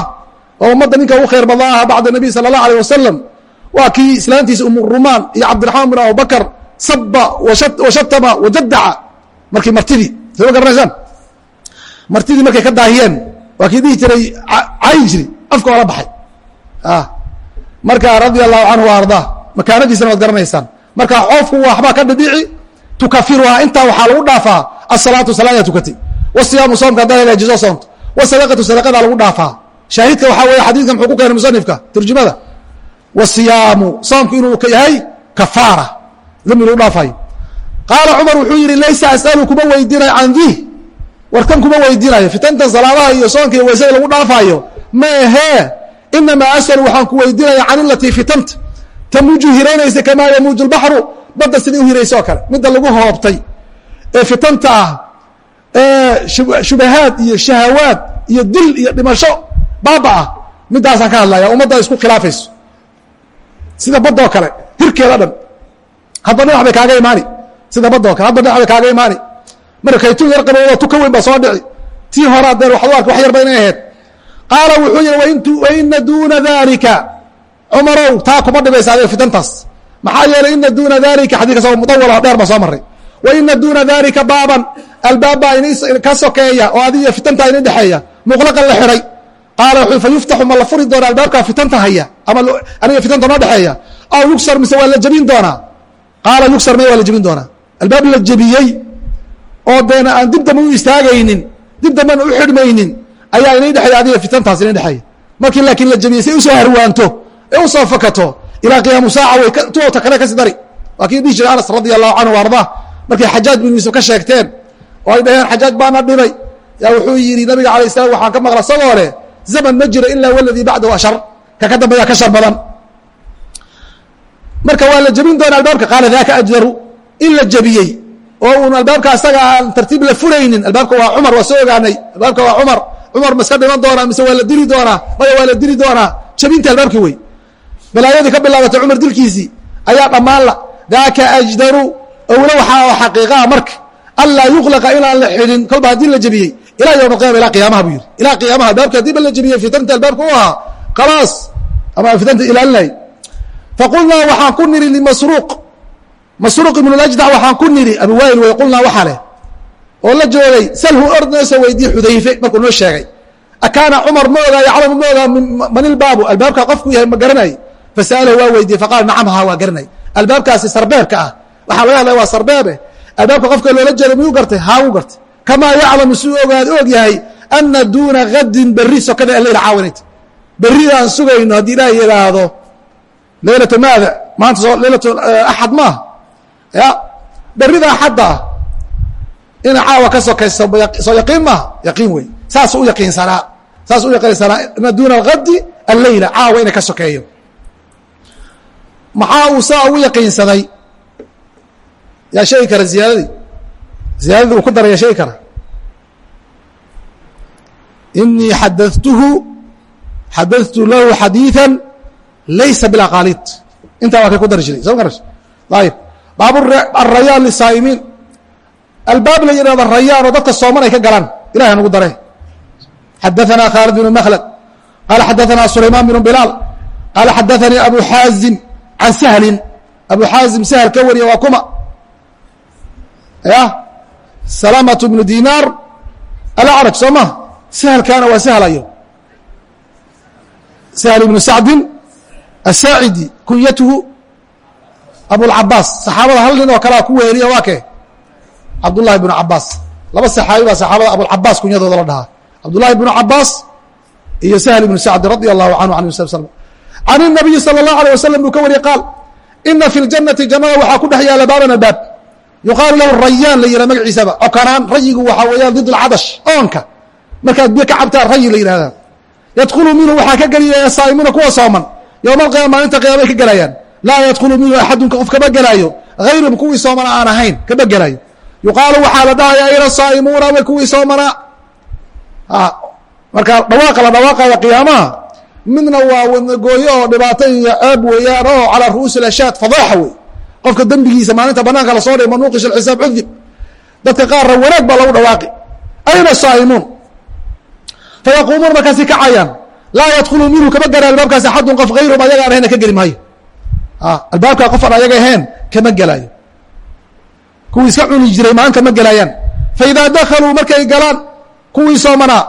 A: oo ummadda ninka ugu khayr badan aha bacda nabiy sala allah alيh wasalam waa kii islaantiisa umurumaan iyo cabdiraxmaan bin abubakr saba washatama wajadaca markii martidii. Soo garanaysaan? Martidii markay ka daahiyeen waa kii dhihi jiray cayi jiri afka oola baxay. Marka radia allahu canhu wa makaanadiisana waad garanaysaan. Marka coofku waxbaa ka dhidhici tukafiruhaa intaa waxaa lagu dhaafaa asalaatu salaada tukatay. Wasiyaamu soomka haddaad hagaajiso soomto wasadaqatu sadaqadaa lagu dhaafaa. Shaahidka waxaa weeye xadiidka muxuu ku keenay musanifka turjumada. Wasiyaamu soomku inuu yahay kafaara. Dambi lagu dhaafayo qaala cumar wuxuu yihi laysa asalu kuma weydiinayo can dih. Warkan kuma weydiinayo fitantan salaadaha iyo soonka iyo waysada lagu dhaafaayo ma ahee inamaa asalu waxaan ku weydiinaya can ilatii fitanta tamuuju hiraynaysa kamaa yamuuju lbaxru badda sidai u hiraysa oo kale midda lagu hoobtay ee fitanta ah ee shubahaad iyo shahawaad iyo dil iyo dhimasho baaba ah midaasaan ka hadlaya ummadda isku khilaafayso. Sida badda oo kale hirkeeda dhan. Hadba dhinac bay kaaga imaani. Sida badda o kale hadba dhinac bay kaaga imaani. Markaytu yar qabowda tu ka weyn baa soo dhici. Tii hore adee waxad arka wax yarba inay ahayd. Qaala wuxuu yihi waina duuna dalika cumarow taa kuma dhibaysa fitantaas maxaa yeelay ina duuna dalika xadidka sao mudawala dheer baa soo maray wa ina duuna dalika baaban albaab baa ka sokeeya oo adiga fitantaa ini dhexeeya. Muqlaqan la xidhay qaala wuxuu fa ma la furi doonaa albaabkaa fitanta haya ama aniga fitanta noo dhexeeya? Aw yugsar mise waa la jebin doonaa? Qaala yugsar may waa la jebin doonaa. Albaab la jebiyey oo deena aan dib dambe u istaagaynin dib dambena u xidhmaynin ayaa inay dhexeeya adiga fitantaas inay dhexeeya. Markii laakiin la jebiyey si u soo harwaanto ee u soo fakato ilaa qiyaamu saaca way tuota kale kasi dari. Waa kii dhihi jiray anas radi allahu canhu wa ardaa markay xajaaj bin yuusuf ka sheegteen oo ay dhaheen xajaaj baana dhibay. Yaa wuxuu yidhi nabiga alay slam waxaan ka maqla sagoo leh zaman ma jiro ilaa waladii bacdahu ashar. Ka ka dambeeya ka shar badan. Marka waa la jebin doona albaabka qaala daka ajdaru in la jebiyey. Oo uun albaabka asaga aan tartiib la furaynin albaabka waa cumar waa soo ogaanay. Albaabka waa cumar. Cumar ma iska dhiman doonaa mise waa la dili doonaa? Maya waa la dili doonaa? Jebinta albaabki wey balaayadii ka bilaabatay cumar dilkiisii ayaa dhammaanla daaka ajdaru. Owle waxaa oo xaqiiqaha marka anlaa yuklaqa inaan la xidhin. Kolba haddii la jebiyey ilaa yowm alqiyama ilaa qiyaamaha buu yidhi. Ilaa qiyaamaha albaabka haddiiba la jebiyey fitanta albaabka u ahaa khalaas ama fitanta ilaalinay. Faqulnaa waxaan ku nidhi limasruuq masruuq. Ibnu lajdac waxaan ku nidhi abu waayil wey qulnaa waxaa leh oo la joogay salhu ord noo soo weydiye xudayfe. Markuu noo sheegay akaana cumar ma ogaa yaclamu ma ogaa manilbaabu albaabka qofku yahay ma garanay fasa'alahu waa weydiye faqaala nacam haa waa garanay albaabkaasi sarbeebka ah waxaa laga hadlaya waa sarbeebe albaabka qofka loola jeeday miyuu gartay haa wuu gartay kamaa yaclamu siduu ogaad og ana duuna gadin berri sokada aleyla caawinayt berrida aan sugayno haddii ilaah yidhaahdo leylata maada maanta leylatu axad maaha ya berrida axadda ah ina caawa ka sokayso soo yaqiin maaha yaqiin wey saasuu u yaqiinsanaa saasuu u yaqiinsanaa ina duuna algadi alleyla caawa inay ka sokeeyo maxaa uu saa ugu yaqiinsaday yaa sheegi kara ziyaadadii ziyaadadii uu ku daraya sheegi kara inii xadatuhu xadatu lahu xadiiثa laysa biaqaaliid intaa waa kay ku dari jiray soo garas ayb baab arayaan lisaa'imiin albaab la yihahdo rayaan oo dadka sooman ay ka galaan ilahi anugu dare xadaثana khaalid bn mklad qala xadaثana sulayman bn bilaal qala xadaثanii abu xaazim can sahlin abu xaazim sahl ka wariya waa kuma ya salamة bnu dinaar alacraj soo ma sahlkaana waa sahlayo sahl ibnu sacdin asaacidi kunyatuhu abulcabaas saxaabada hal nin oo kalea ku weeliya waa kee cabdullahi bnu cabaas laba saxaabi baa saxaabada abulcabaas kunyadooda la dhahaa cabdullahi bnu cabaas iyo sahl ibnu sacdi radi allahu canhu an can inabiyi sala allahu alay wasalam buu ka wariyey qaal ina fi ljannati jannada waxaa ku dhex yaalla baaban albaab yuqaalu lahu rayaan la yihahda magaciisaba cokanaan rayigu waxaa weeyaan did alcadash oonka markaad biyo ka cabtaan rayi la yidhahdaa yadkhulu minhu waxaa ka geliyaya saa'imuuna kuwa sooman yowma alqiyama maalinta qiyamay ka gelayaan laa yadkhulu minhu axadunka qof kama gelaayo hayrum kuwii soomana aan ahayn kama gelaayo yuqaalu waxaa la dhahayaa ayna saa'imuuna way kuwii soomanaa marka dhawaaqa la dhawaaqaya qiyaamaha midna waa wadnagooyo oo dhibaato iyo ceeb weeyaan oo calaa ru'uusi lashaad fadaaxa wey qofka dembigiisa maalinta banaanka la soo dhig manuuqish alxisaab cudib dadka qaarna wanaag baa lagu dhawaaqi ayna saa'imuun fayaquumuuna markaasi kacayaan. Laa yadkhulu minhu kama gala albaabkaas axadun qof hayrum ayaga aan ahayna ka geli maayo. Albaabkaa qof aan ayaga ahayn kama gelaayo kuwii iska cuni jiray maalinta ma gelaayaan faidaa dakaluu markay galaan kuwii soomanaa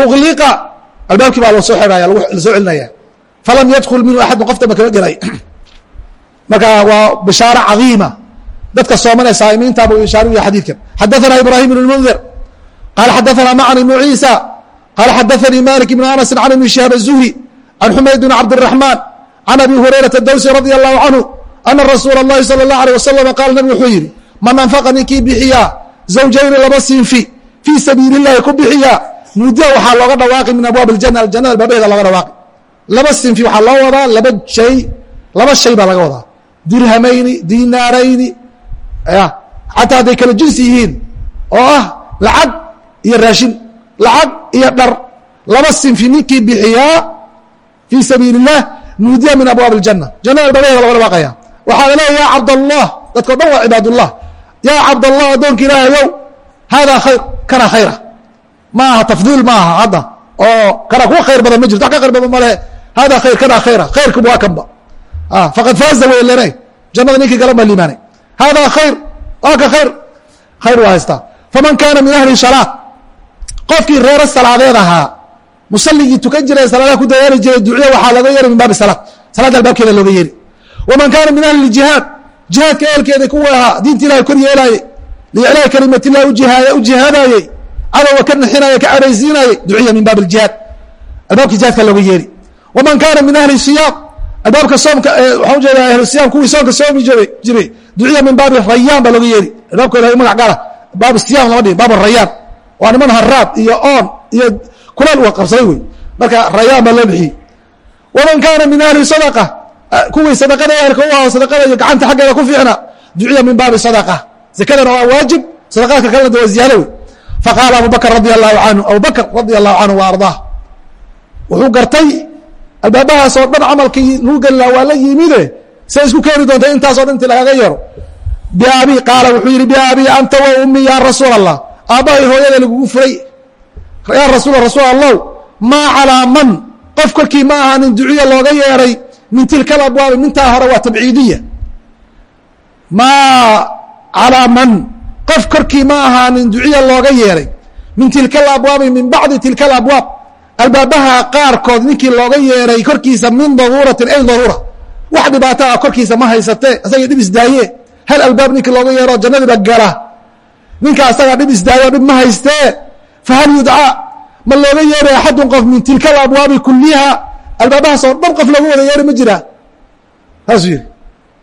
A: ugliqa albaabkii baa lasoo xiraya lasoo celinaya falam yadkul minhu axadun qoftaba kama gelaayo marka waa bishaaro cadiima dadka sooman ee saa'imiinta buu ishaar u yahay xadiidkan xadaثana ibrahim ibn mundir qaala xadaثana macn ibnu ciisa qaala xadaثanii malik ibn anas can ibni shihaab الzuhri can xumayd bn cabdالraحman can abi hurayrata dawsi radi allahu canhu ana rasuula اllahi salى الlah alيه wasalam qaala nabig wuxuu yidhi man anfaqa ninkii bixiyaa zawjayni laba sinfi fii sabiili اllahi ku bixiyaa muddo waxaa looga dhawaaqi min abwaab اljana aljanada albaabaheeda looga dhawaaqi laba sinfi waxaa loo wadaa laba shay laba shay baa laga wadaa dirhamayni dinaarayni xataa hadday kala jinsi yihiin oo ah lacag iyo raashin lacag iyo dhar laba sinfi ninkii bixiyaa fii sabiili الlah nuudiya min abwaab اljana jannada albabaheeda loga dhawaaqaya waxaa laleeya ya cabdالlah dadko dhan waa cibaadullah yaa cabdالlah addoonka ilaahayow haadaa khayr kana khayra ma aha tafdiil ma aha hadda. Oo kana kuwa khayr badan ma jirto. Wax ka khayr badan male haadaa khayr kana khayra. Khayrka waa kanba faqad faaza weylene jannada ninkii galan baa liimaanay. Haadaa khayr waa ka khayr. Khayr waa haystaa faman kaana min ahli salaad qofkii reero salaadeed ahaa musaligii tukan jiray salaadaha ku dadaali jiray ducya waxaa laga yeeri min baabi salaad. Salaadda albaabkeeda looga yeeri waman kaana min ahli jihaad. Jihaadka ehelkeeda kuwa ahaa diinta ilahay kor yeelaayey liiclaahi kalimatillah u jihaadaayey cadowga ka nixinaya ka cadhaysiinayey duciya min baab aljihaad albaabka jihaadka looga yeeri waman kaana min ahli siyaam albaabka soomka waxaan u jeedaa ahlu siyaam kuwii soomka soomi jiray duciya min baabi rayaan baa looga yeeri albaabka ilahay magac gala baab siyaam lama dhihin baab rayaan waa niman haraad iyo oon iyo kuleel wa qabsaday wey. Marka rayaan baa loo bixiyey. Waman kaana min ahli sadaqa kuwii sadaqada ehelka u aho sadaqada iyo gacanta xaggeeda ku fiicna duciya min baabi sadaqa. Zakadana waa waajib sadaqaadka kalena waa ziyaado wey faqaala abu bakr radi allahu canhu abu bakr radi allahu canhu wa wuxuu gartay albaabahaas oo dhan camalkii lagu geli laha waa la yimide say isku keeni doonta intaasoo dhan inti lagaga yeero biabi qaala wuxuu yidhi biabi anta wa ummi ya rasuul allah aabbahay hooyada lagugu furay yaa rasuul rasuul allow maa calaa man qof korkii ma ahaanin duciya looga yeeray min tilka alabwaabi mintaa hore waa tabciidiya maa calaa man qof korkii ma ahaanin duciya looga yeeray min tilka alabwaabi min bacdi tilka alabwaab. Albaabaha qaarkood ninkii looga yeeray korkiisa min daruuratin ay daruura. Wax dhibaato ah korkiisa ma haysatee isaga dhib isdaaye. Hal albaab ninkii looga yeero jannadiiba gala. Ninka asagaa dhib isdaayo dhib ma haystee. Fahal yudcaa ma looga yeeray axadun qof min tilka alabwaabi kuliha albaabahaas oo dhan qof looga wada yeeri ma jiraa saasuu yihi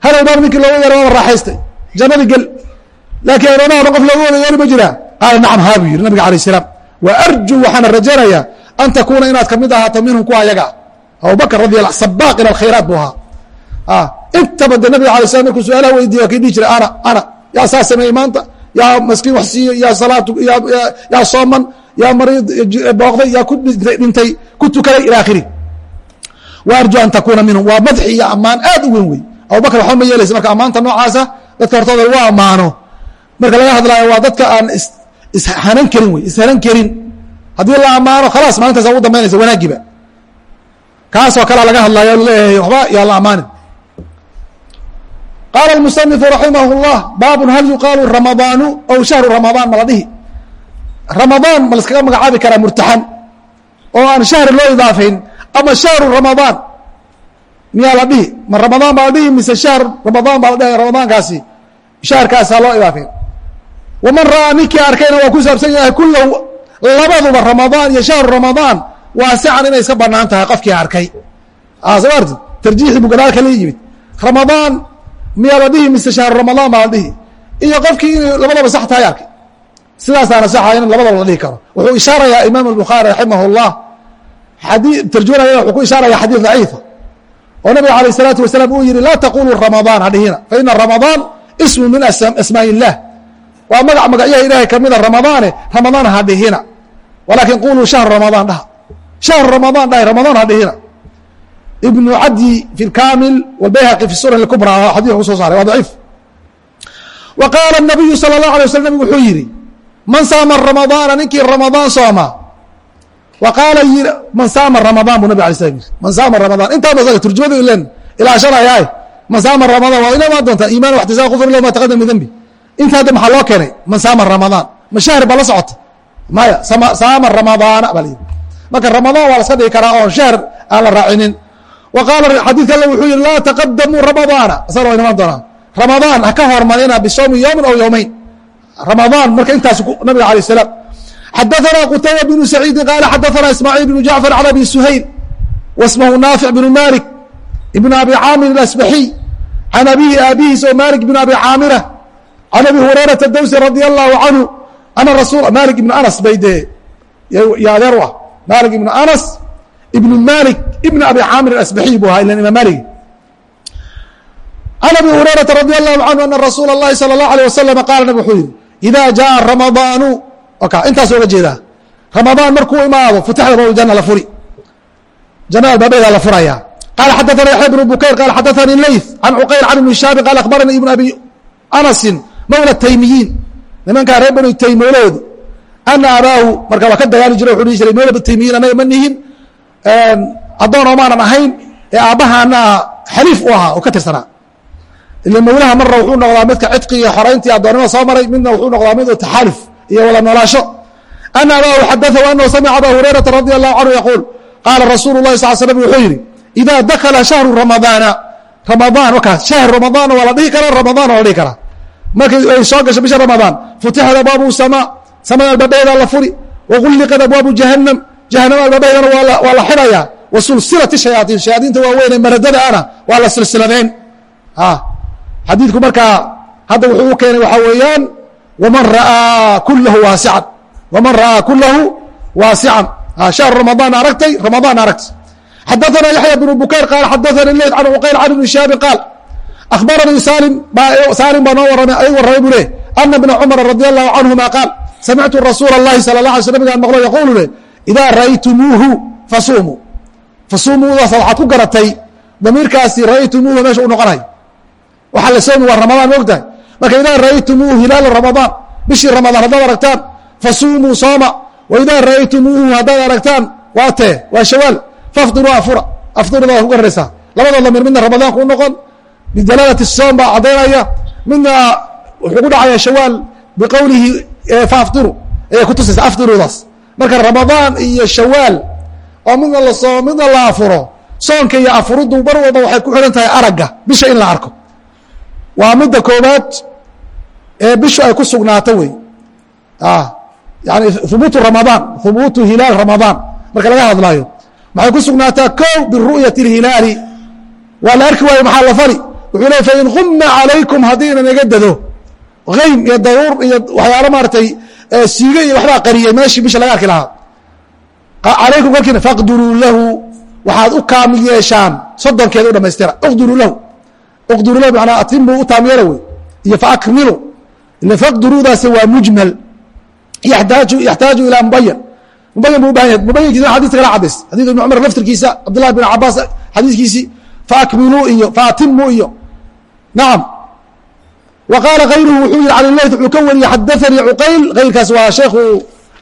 A: hal albaab ninkii looga yeeray waaba raaxaystay. Jannadii gel laakiin aronaha dhan qof looga wada yeeri ma jiraa qaala nacam haa buu yihi nabiga alayh salaam. Wa arju waxaana rajaynayaa an takuuna inaad ka mid ahaato minhum kuwa ayaga. Abubakr radi sabaaq ila alkhayraat buu ahaa. Intaba de nabiga alay slam markuu su'aalaha weydiiya waa kii dhihi jiray ana ana. Yaa saa sameeyey maanta yaa maskiin wax siiyo yaa salaad yaa sooman? Yaa mariid booqday? Yaa ku dhintay ku tukaday ila akhiri wa arju an takuuna minhum. Waa madxi iyo ammaan aad u weyn wey abubakr waxba ma yeelaysa marka ammaanta noocaasa dadka hortooda lagu ammaano marka laga hadlaayo waa dadka aan ishanan karin wey ishanan karin. Haddii la ammaano khalaas maalintaas ugu dambaynaysa wanaagiba. Kaasoo kalea laga hadlaayo leeyahay waxba yaa la ammaanin. Qaala اmusanifu raximah اllah baabun hal yuqaalu ramadaanu aw shahru ramadaan ma la dhihi ramadaan ma laskaga magacaabi karaa murtaxan oo aan shahri loo idaafayn ama shahru ramadaan. Miyaa la dhihi? Ma ramadaan baa la dhihi mise shahr ramadaan baa la dhihi ramadaankaasi shahrkaasaa loo idaafayn waman ra'aa ninkii arkayna waa ku saabsan yahay kullahu labaduba ramadaan iyo shahru ramadaan waasican inay iska banaan tahay qofkii arkay soo arti tarjiixii buu gadaalka la yimid ramadaan miyaa la dhihi mise shahru ramadaan baa la dhihi iyo qofkii inay labadaba sax tahay arkay sidaasaana saxa in labadaba la dhihi karo wuxuu ishaarayaa imaam الbukhaari raximah الlah xadii tarjumanaya wuxuu ku ishaaraya xadiid daciifa oo nabiga alayه الsalaatu wasalaam uu yihi laa taqulu ramadaan hadhihina faina ramadaan ismu min asmaaء الlah waa magac magacyaha ilahay kamida ramadaane ramadaan hadhihina walakin quluu shahr ramadaan dhaha shahr ramadaan dhahay ramadaan hadhihina ibnu cadyi fi اkamil wاlbayhaqi fi sunan اkubra xadika kusoo saaray waa daciif wa qaala الnabiyu salى الlah alay waslam nabigu wuxuu yihi man saama ramadaana ninkii ramadaan sooma wa qaala yii man saama ramadaan bu nabig alay slam yiri man saama ramadaan intaaba isaga turjumadu ilen ilaashanayaae man saama ramadaan waa ina imaan doontaa iman waxtisab kufr lahu ma taqadam min dembi inta hadda maxaa loo keenay? Man saama ramadaan. Ma shahri la socota maya saama ramadaana baa la marka ramadaan waa la dhigi karaa oon shahr aan la raacinin. Wa qaala xadiidka alle wuxuu yidhi laa taqadamuu ramadaana. Asagana wa imaan doonaan. Ramadaan ha ka hormarina bisawmi yowmin ow yowmayn ramadaan marka intaas nabiga alay salaam. Xadaanaa qutayba bnu saciidin qaala xadaanaa ismaaciil bnu jacfar can abi suhayl wasmahu naafic bnu malik ibn abi caamir asbaxiy can abihi aabihiis oo malik bn abi caamira can abi hurayrata dawsi radi allahu canhu ana rasul malik ibn anas bay dee yo adeer u ah malik ibn anas ibn malik ibn abi caamir asbaxiy buu ahaa ilan imaam malik can abi hurayrata radi allahu canhu ana rasuula اllahi salى اllahu alيه wasalam qaala nabig wuxuu yihi ida jaءa ramadaanu ka intaas oga jeedaa ramadaan markuu imaado futixda bab jana la furi jannada albaabheeda la furaya qaala xadaثana yaxya bnu bukayr qaala xadaثani leyth can cuqayl can ibni shaabi qaala akhbaranii ibn abi anasin mawla taymiyiin. Nimankaa reer banu taym mawlahoodi ana abaahu marka waa ka dagaali jira wuxuu dhihi jiray mawla taymiyiin anaga ma nihin. Addoon oomaanan ahayn ee aabbahaana xaliif u ahaa oo ka tirsanaa. Ila mawlaha marna wuxuu noqdaa midka cidqi iyo xorayntii addoonnimada soo maray midna wuxuu noqdaa mid taxaaluf iyo wada noolaasho ana abaahu xadaثahu anahu samica aba hurayrata radi allahu canhu yaquul qaala rasuulu lahi sal slm wuxuu yihi ida dakala shahru ramadaana. Ramadaan wakaas shahr ramadaanna waa la dhihi karaa ramadaan waa la dhihi karaa markay ay soo gasho bisha ramadaan futixat abwaabu samaa samada albabheeda la furi wagulliqat abwaabu jahanam jahanama albabheedana waa la xidhayaa wasulsilati shayaaiin shayaadiinta waaweyn ee maradada ana waa la silsiladeen. Xadiidku markaa hadda wuxuu u keenay waxaa weeyaan waman ra'aa kulahu waasican waman ra'aa kulahu waasican shahru ramadaan aragtay ramadaan aragtay. Xadaثana yaxya bnu bukayr qaal xadaثani leyd can cuqayl can ibni qaal akhbaranii salim baa noo warramay ay warramay buu leh ana bna cumara radi allahu canhuma qaal samictu rasuula اllahi salى la alay sl nabigaan maqlo yaquulu leh idaa ra'aytumuuhu fasuumuu fasuumuudaas waxaad ku garatay damiirkaasi ra'aytumuuhu meesha u noqonay waxaa la soomi waa ramadaan ma ogtahay marka idaa ra'aytumuuhu hilaala ramadaan bishii ramadaan haddaad aragtaan fasuumuu sooma wa idaa ra'aytumuuhu haddaad aragtaan waa tee waa shawaal fafdiruu afura afdurida waa ku garanaysaa labadood lamir midna ramadaanku u noqon bidalaalati soom baa caddaynaya midna wuxuu ku dhacaya shawaal biqowlihi faafdiru ayay kutusaysa afdiruudaas marka ramadaan iyo shawaal oo midna la soomo midna la afuro soonka iyo afuriddu mar walba waxay ku xidhan tahay aragga bisha in la arko waa midda koobaad ee bishu ay ku sugnaato wey yani hubuutu ramadaan hubuutu hilaal ramadaan marka laga hadlaayo maxay ku sugnaataa ko biru'yati اhilaali waa la arki waayo maxaa la fari wuxuu le fain guma calaykum haddiina naga dado haym iyo daruur iyo waxyaalo maaratay siiga iyo waxbaa qariyay meeshii bisha laga arki lahaa. Calaykum korkiina faqduruu lahu waxaad u kaamil yeeshaan soddonkeeda u dhamaystira uqduruu lahu. Uqduruu lahu manaa atimuu u taam wey iyo faakmilu ila faqduruudaasi waa mujmal yaxtaaju ilaa mubayan mubayan bu u baahan yahay. Mubayankiisa xadista kala cadays xadis ibn cumar laftirkiisa cabdillahi bin cabaas xadiiskiisii faakmiluu iyo faatimuu iyo nacam wa qaala kayruhu wuxuu yihi can leyt wuxuu ka wariyey xadaanii cuqayl. Kayrkaas waa sheekhu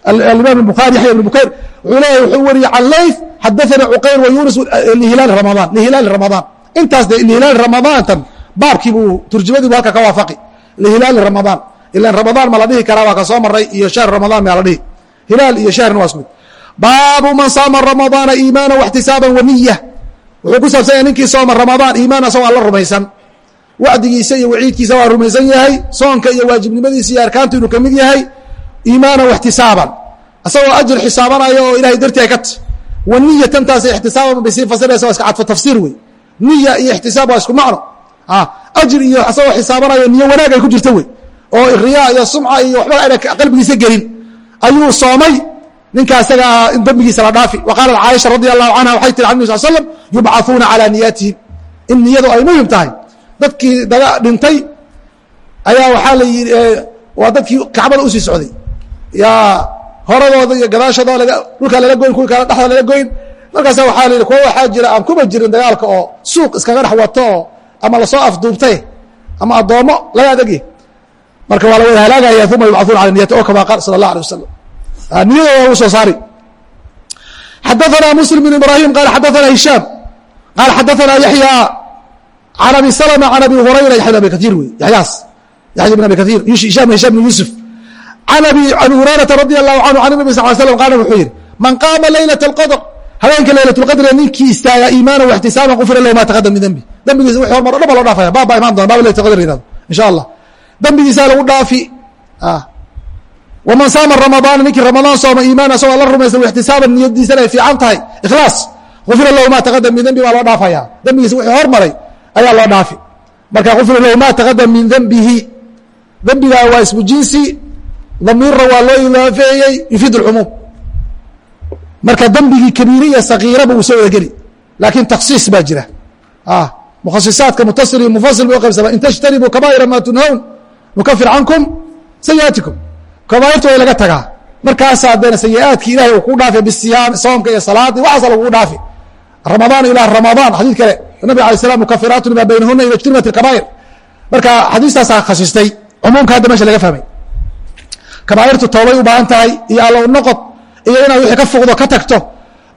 A: alimaam bukhaari yaxya ibn bukayr wuxuu leeyahy wuxuu wariyey can leyth xadaanii cuqayl wa yunis lihilaali ramadaan. Lihilaali ramadaan. Intaas de lihilaali ramadaantan baabkii buu turjumadiibu halka ka waafaqi. Lihilaali ramadaan. Ilan ramadaan ma la dhihi karaa waa ka soo maray iyo shahr ramadaan ma la dhihi. Hilaal iyo shahrna waa isku mid. Baabu man saama ramadaana iimaana waxtisaaban wa niya wuxuu ku saabsan yahay ninkii sooma ramadaan iimaan asagoo alla rumaysan wacdigiisa iyo waciidkiisa waa rumaysan yahay soonka iyo waajibnimadiisa iyo arkaantu inuu ka mid yahay iimaana waxtisaaban asagoo ajir xisaabanayo oo ilahay dartii ay ka ti. Wa niyatan taas ixtisaaban bay sii fasiraysa waa iska cadfo tafsiir wey niya iyo ixtisaab waa isku macno. Ajir iyo asagoo xisaabanayo niyo wanaag ay ku jirta wey oo riyaa iyo sumca iyo waxba ayna qalbigiisa gelin. Ayuu soomay ninka isagaa in dambigiisa la dhaafi. Wa qaalat caaisha radi allahu canha waxay tiri an nabi sal slam yubcauuna calaa niyaatihim. In niyadu ay muhiim tahay dadkii daga dhintay ayaa waxaa la yii waa dadkii kacbada usii socday yaa horadooda iyo gadaashooda laga dhulkaa lala goyn kuwi kale dhexda lala goyn markaasa waxaa la yidhi kuwa waxaa jira aan kuba jirin dagaalka oo suuq iskaga dhex wato oo ama lasoo afduubtay ama addoommo laga adegya marka waa la wada halaagaya uma yubcauuna ala niyati o kama qaal sala allah alay wasalam niyada waa lagu soo saari xadaثna msلم بن ibrahيm qal xadaثna هiشhaam qal xadaثna yaحyى an abi slm an abi hurayra yaya bn abi kaiir wey yayaas yaya bn abi kaiir hisha bn yuusuf an abi hurayrata radi allahu canhu can nabi sal l slam qaala wuxuu yidhi man qaama laylat اlqadr haweenka laylatulqadriga ninkii istaagaa iimaana waxtisaaman qufira lah ma taqadam min dembi dembigiisa wixi hormar o dhan ba loo dhaafaya baab baa imaan dona baab laylat qadr yihahdo insha allah dembigiisaa lagu dhaafi waman saama ramadaana ninkii ramadaan sooma iimaana isagoo alla rumaysan waxtisaaban niyadiisana ay fiican tahay ikhlaas qufira lahu ma taqadam min dembi baa loo dhaafaya dembigiisa wixii hormaray ayaa loo dhaafi. Marka ufira lahu ma taqadam min dembihi dembigaa waa ismu jinsi damiirna waa loo ilaafeeyey yufiid اcumuum marka dembigii kabiire iyo sakiiraba uu soo wada geli laakiin taksiis baa jira. Mukhasisaadka mutasil iyo mufasil bay uqaybsama in tajtanibuu kabaa'ira ma tunhawn nukafir cankum sayi'aatikum. Kabaairta way laga tagaa. Markaasaa dee sayiaadki ilahay uu ku dhaafay bisiyaam soomka iyo salaadi waxaasa lagugu dhaafi ramadaan ilaa ramadaan xadiid kale nabig alay slam mukafiraatu lima baynahuna ida ijtunibat ilkabaa'ir marka xadiistaasaa khasistay cumuumka hadda meesha laga fahmay. Kabaairtu toobay u baahan tahay iyo allow noqod iyo inaad wixii ka fuqdo ka tagto.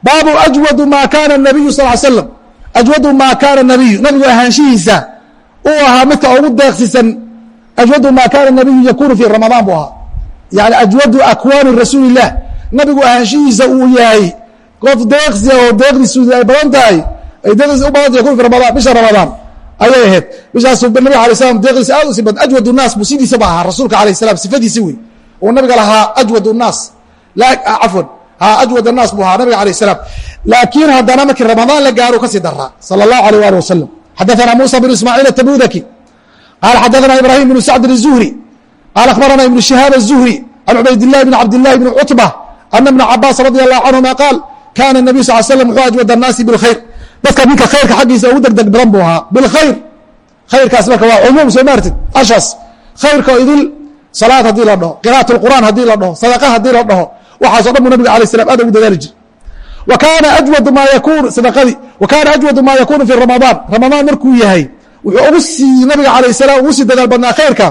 A: Baabu ajwadu maa kaana nabiyu sal l slam ajwadu maa kaana nabiyu nabigu ahaanshihiisa uu ahaa midka ugu deeqsisan. Ajwadu maa kaana nabiyu yakunu fi ramadaan buu ahaa. Yani ajwadu akwaani rasuuli الlah nabigu ahaanshihiisa uu yahay qof deeqsi oo deeqdiisu ay badan tahay ay deeqdiisa u badan tahay kun fi ramadaan bisha ramadaan ayay ahayd bishaasu nabig alay slam deeqdiisa aad u sii badan ajwad الnaas buu sidiisa ba ahaa rasuulka alayh salam sifadiisi wey uu nabiga lahaa ajwad الnaas cafwan ajwad الnaas buu ahaa nabiga alayh salam laakiin haddana markii ramadaan la gaaro kasii daraa salى الlahu alيh ali wasalam xadaثana musa bn ismaaciil atabudaki qaala xadaثana ibrahim bn sacdin الzuhri qال أخبرنا iبن شhهاaب الزهري عن عbayd اللh بن عبد اللh بن cطبة أن بن cabاس رضي الله عنهma قاaل kaana nabiy sal slm wuxuu ajwad annaasi bilkhayr dadka ninka khayrka xaggiisa ugu degdeg badan buu ahaa bilkhayr khayrkaas marka waa cumuum soo maartid ashaas khayrkao idil salaad haddii la dhaho qiraa'at alqur'aan haddii la dhaho sadaqa haddii la dhaho waxaaso dhan buu nabiga alay slam aad ugu dadaali jir wa kaana ajwadu maa yakuunu sadaqadii wa kaana ajwadu maa yakuunu fii ramadaan ramadaan markuu yahay wuxuu ugu sii nabiga calayh salaam ugu sii dadaal badnaa khayrka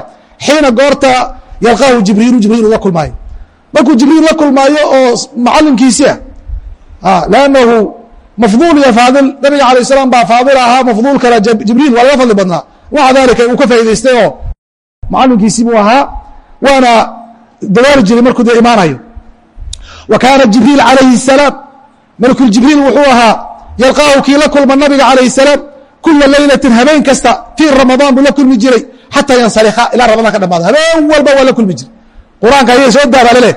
A: xiina goorta yalqaahu jibriilu jibriil uga kulmaayo markuu jibriil la kulmaayo oo macallinkiisiia lannahu mafduul iyo faadil nabiga alayه الsalaam baa faadil ahaa mafduulkana jibriil waa laga fadli badnaa maca dalika uu ka faa'idaystay oo macalimkiisii buu ahaa waana dadaali jiray markuu dee imaanayo wa kaana jibriil alayhi الsalaam malkul jibriil wuxuu ahaa yalqaahu kii la kulma nabiga alayه الsalaam kula laylatin habeen kasta fii ramadaan buu la kulmi jiray xataa yansalika ilaa ramadaan ka dhamaado habeen walba waa la kulmi jira quraanka ayay soo daabaaleleh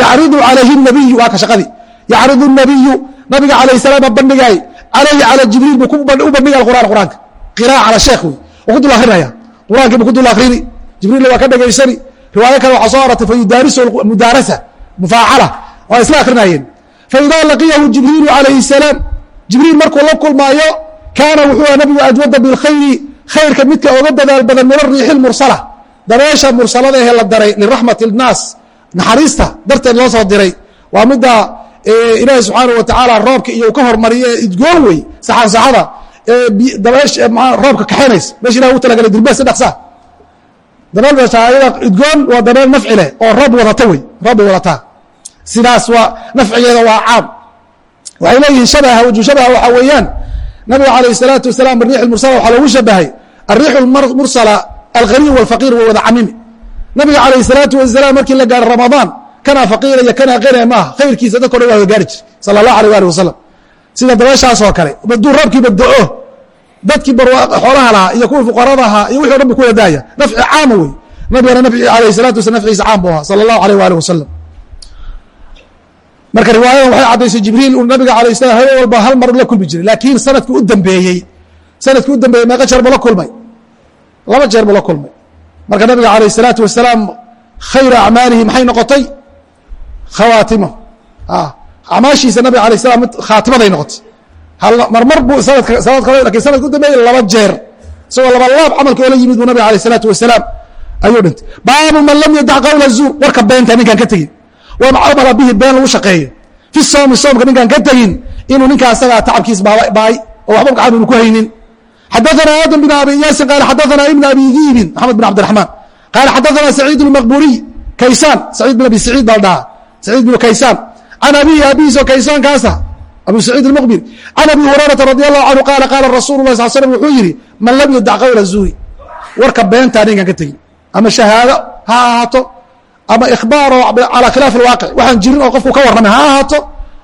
A: yacridu calayhi nabiyu waa ka shaqadii yacridu nabiyu nabiga calayh salaam bandhigaay calayhi cala jibriil buu u bandhigay quraan quraanka qira'a cala sheekh wey waa ku dul akrinaya quraankii buu ku dul akrini jibriilna waa ka dhegaysani riwaayo kale waxaa soo aratay fayudaarisu mudaarasa mufaacala waa isla akrinayeen faidaa laqiyahu jibriilu calayhi salaam jibriil markuu la kulmaayo kaana wuxuu nabigu ajwada bilkhayri khayrka midka oga dadaal badan min ariixi mursala dabeesha mursalada ehe la daray liraxmati اnaas naxariista darteed loo soo diray waa midda ilaahi subxaana wa tacaala roobka iyo ka hormariye idgoon wey saxasaxada roobka kaxanaysa meesha ilah u talagalay dirbaa saddex saa dabeel idgoon waa dabeel nafci leh oo roob wadata wey roob wadataa sidaas waa nafcigeeda waa caam. Waxay leeyihiin shabaha waju shabaha waxaa weeyaan nabiga calayh salaatu wasalaam biriix mursala waxaa loogu shabahay ariix mursala alqaniy walfaqiir way wada camimi nabiga calayh salaatu wasalaam markii la gaaro ramadaan kanaa faqiira iyo kanaa qene maaha khayrkiisa dadko dhan waa hogaari jir sala allah alay ali wasalam sida dabeeshaasoo kale maduu raabkiiba da'o dadkii xoolaha lahaa iyo kuwii fuqarada ahaa iyo wixi o dhan bu ku wadaaya nafci caama wey nabigana nafci alayh salatu waslam nafciisa caam bu ahaa sala allahu alayh waali wasalam marka riwaayadan waxay caddaysay jibriil uu nabiga alayh salam habeen walba hal mar la kulmi jiray laakiin sannadkii u dambeeyey. Sanadkii u dambeeyey meeqa jeer bu la kulmay. Laba jeer buu la kulmay. Marka nabiga alayh salaatu wasalaam khayra acmaalihi maxay noqotay? khawaatimo. Ah, Acmaashiisa nabiga alay slam khaatimaday noqotay. Marmar buu sanad laakiin sanadka udambeeya laba jeer. Isagoo labalaab camalka oola yimid buu nabiga alay salaatu wasalaam ayuu dhintay. Baabu man lam yadac qawla zuur warka beenta ninkaan ka tegin. Wamcamala bihi been lagu shaqeeyo fi soomi soomka ninkaan ka tegin inuu ninkaa asagaa tacabkiis baay oo waxba gacan unu ku haynin. Xadaanaa aadam bin abi yaasin qaale xadaanaa ibn abi diibin maxamed bin cabdiraxmaan qaale xadaanaa saciid lmaqburiy kaysaan saciid bin abi saciid baldhaa saciid bn kaysaan an abihi abihiiso kaysaankaasa abu saciid اmqbir an abi huraraa radi alahu anhu qaala qaala rasulu lah sal slm wuxuu yihi man lam yadac qawla zuuri warka beentaa ninkan ka tegin ama shahaado ha ahaato ama ikhbaaro calaa khilaaf alwaaqic waxaan jirin oo qofku ka warramay ha ahaato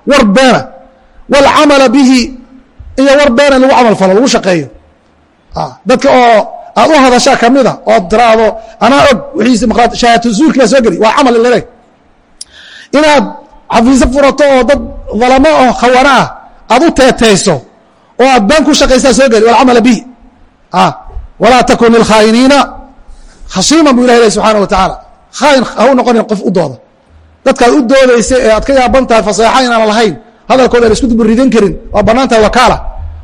A: war beena wاlcamala bihi iyo war beena in lagu camal falo lagu shaqeeyo dadka oo aad u hadashaa kamida ood tiraahdo anaa og wiii shahaadatu zuurki baa soo geli waa camal ile inaad xafiise furato oo dad dalamo oo khawana ah aad u teetayso oo aad baan ku shaqaysaa soo geli walcamala bihi. Ah, walaa takun lilkhaa'iniina khashiiman buu ilah lay subxaana wa tacaala khaain ha u noqonin qof u dooda dadkaad u doodaysa ee aad ka yaaban tahay faseexo inaan lahayn hadalkooda aan isku duburidin karin waa banaantaha wakaala.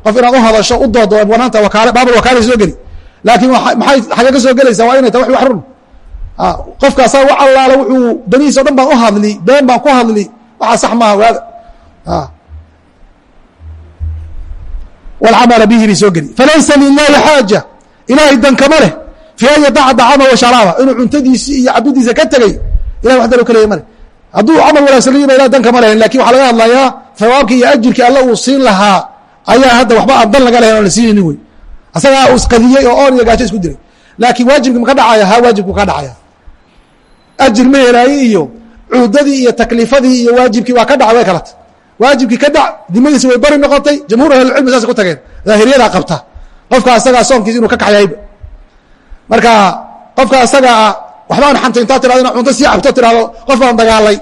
A: Qof inaad u hadasho u doodo waa wakaale baabul wakaala soo geli. Laakiin maxay xagee ka soo gelaysaa? Waa inay tahay wax run qofka asaga wax allaale wuxuu benihiis o dhan baan u hadli been baan ku hadli. Waxaa sax maaha waada walcamala bihi bay soo geli falaysa lilahi xaaja. Ilaahay dankama leh. Fi an yadaca dacama wa sharaaba. Inuu cuntadiisi iyo cabdidiisa ka tegey ilahi wax dalo ka leeya male hadduu camal wanaagsan la yima ilah danka ma lehen. Lakin waxaa laga hadlayaa hawaabkii iyo ajirkii alla uu siin lahaa ayaa hadda waxba aan dan laga lehen on la siinaynin wey asagaa isqadiyey oo oon iyo gaajo isku diray. Laakiin waajibki ma ka dhacaya ha waajibku ka dhacaya ajir ma helaaye iyo cuudadii iyo takliifadii iyo waajibkii waa ka dhaca way kalata waajibkii ka dhac dimadiisi way bari noqotay jamhuur ahlilcilmi saasay ku tageen. Daahiriyadaa qabta. Qofka asagaa soonkiisa inuu ka kaxyayba marka qofka asagaa waxbaan xantay intaa tirado ina cunto sii cabto tirahdo qof baan dagaalay.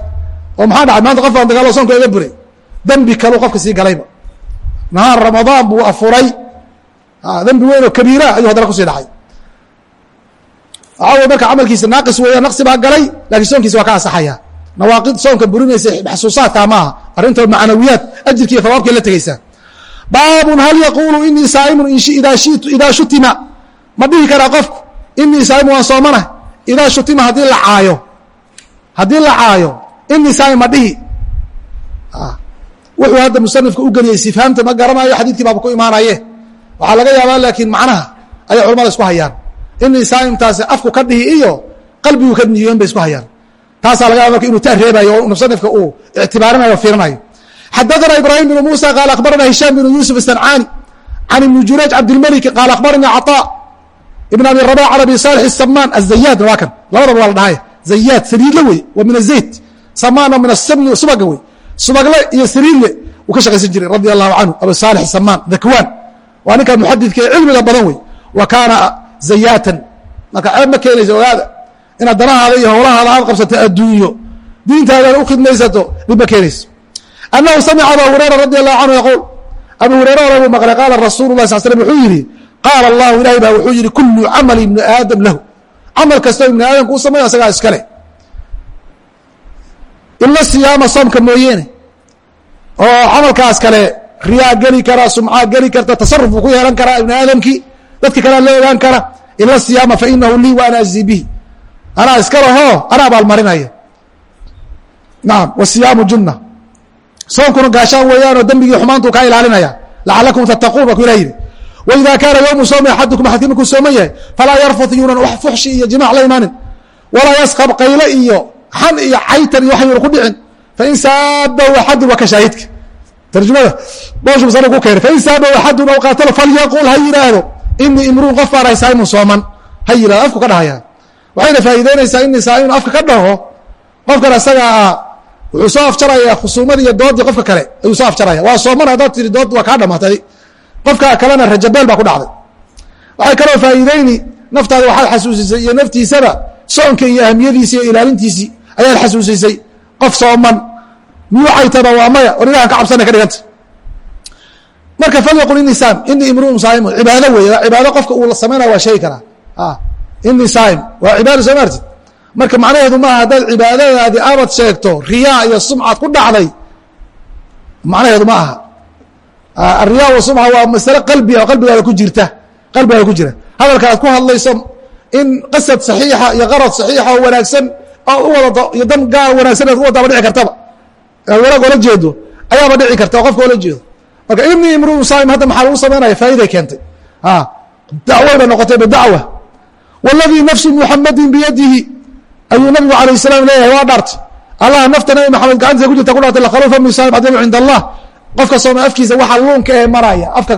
A: Oo maxaa dhacay maanta qof baan dagalo soonka iga buray. Dembi kaluu qofka sii galayba nahaar ramadaan buu afuray dembi weyn oo kabiira ayuu haddana ku sii dhacay waxaa marka camalkiisa naaqis weeya naqsi baa galay lakiin soonkiisa waa ka asaxaya nawaaqid soonka burinaysa maxsuusaadka maaha arrinta macnawiyaad ajirkiiyo hawaabkay la tegeysaa baabun hal yaquulu inii saaimun idaa shutima. Ma dhihi karaa qofku inii saaimun waan soomana? Idaa shutima haddii la caayo. Haddii la caayo inii saaimun ma dhihi. Wuxuu hadda musanifka u geliyey sifhaamta ma garanayo xadiidkii baaba ku imaanaye. Waxaa laga yaabaa laakiin macnaha ayay culamada isku hayaan inii saaimtaasi afku ka dhihi iyo qalbigu ka niyoon bay isku hayaan. Taasaa laga marka inuu taa oo musanifka uu ictibaarinayo fiirinayo. Xadaana ibrahim bn muusa qaala akhbarana hishaam bn yuusuf asancaani can ibni jurayj cabdilmeliki qaala akhbaranii caطa ibn abi rabac abi saalix samaan azayaadna waa kan. Labadaba waa la dhahay zayaad sariidle wey waa min azayt samaanna min asibni subaga wey. Subagle iyo sariidle uu ka shaqaysan jiray radi allahu canhu. Abu saalix samaan dhakwaan waa ninka muxadidka ee cilmiga badan wey. Wa kaana zayatan marka ceeb ma keenaysa ogaada. Inaad danahaada iyo howlahaada aad qabsato adduunyo diintaadana u khidmaysato dhib ma keenayso. Annahu samica aba hurayra radi allahu canhu yaquul abu hurayra lagu maqlay qaala rasuulu lah sal slm wuxuu yidhi qaala allahu ilahay baa wuxuu yidhi kullu camali ibnu aadam lahu. Camal kastoo ibnu aadamku u samayo asagaa iskale ila siyaama soomka mooyeene oo camalkaas kale riyaa geli karaa sumcaa geli karta tasaruf ku yeelan karaa ibnu aadamkii dadka kalea la ogaan kara ila siyaama fainahu lii wa ana ajzi bihi. Anaa iska lahoo anaa abaalmarinaya naam wasiyaamu junna. Soonkuna gaashaan weeyaanoo dembigii xumaantuu kaa ilaalinaya. Lacalakum tattaquun ba ku ilah yidhi. Waida kaana yowmu soomi axadukum axadkii markuu sooman yahay falaa yarfut yuunan wax fuxshi iyo jimaac la imaanin. Walaa yaskab qayle iyo xan iyo caytan iyo wax yuuna ku dhicin fain saabahu axadun waa ka shaahidka. Tarjumada booshu musana ku keenay. Fain saabahu axadun aw qaatala falyaqul ha yidhaahdo inii imruun qof baan ahay saaimun sooman. Ha yidhahdo afku ka dhahaya. Waxayna faa'iideynaysaa inii saaimun afka ka dhaho. Qofkan asagaa ah wuxuu soo afjaraya khusuumadii iyo doodii qofka kale. Ayuu soo afjaraya waa sooman haddaad tiri dood waa kaa dhamaatay. Qofka kalena rajabeel baa ku dhacday. Waxay kaloo faa'iideyni naftaada waxaad xasuusisay iyo naftiisaba soonka iyo ahamiyadiisi iyo ilaalintiisii ayaad xasuusisay. Qof sooman. Miyuu caytada waa maya. Or ilahan ka cabsana ka dhiganta marka falyaqul ini saim inii imruun saaimun cibaado wey cibaado qofka uu samaynaya waa sheegi karaa inii saaim waa cibaado soo maartid marka macnaheedu maaha haddaad cibaadadaadi abad sheegto riyaa iyo sumcaad ku dhacday macnaheedu ma aha ariyaa wa sumca waa masale qalbiga oo qalbigaada ku jirta qalbigaada ku jira. Hadalka aad ku hadlayso in qasad saxiixa iyo qarad saxiixa oo wanaagsan oo u wada iyo dan gaar wanaagsan aad u wadaaba dhici kartaba. Wanaag oola jeedo ayaaba dhici karta oo qofka oola jeedo marka inii imruun saim hadda maxaa lagu samaynaya faa'iday keentay. Dacway bay noqotay bidacwa waladii nafsu muxamadin biyadihi ayuu nabigu alayh salaam leeyahay waa dhaartay allaha nafta nabi maxamed gacantiisa ku jirta ku dhaartay lakhaluufa min saim cadimu cind allah. Qofka sooma afkiisa waxa luunka ee maraya afka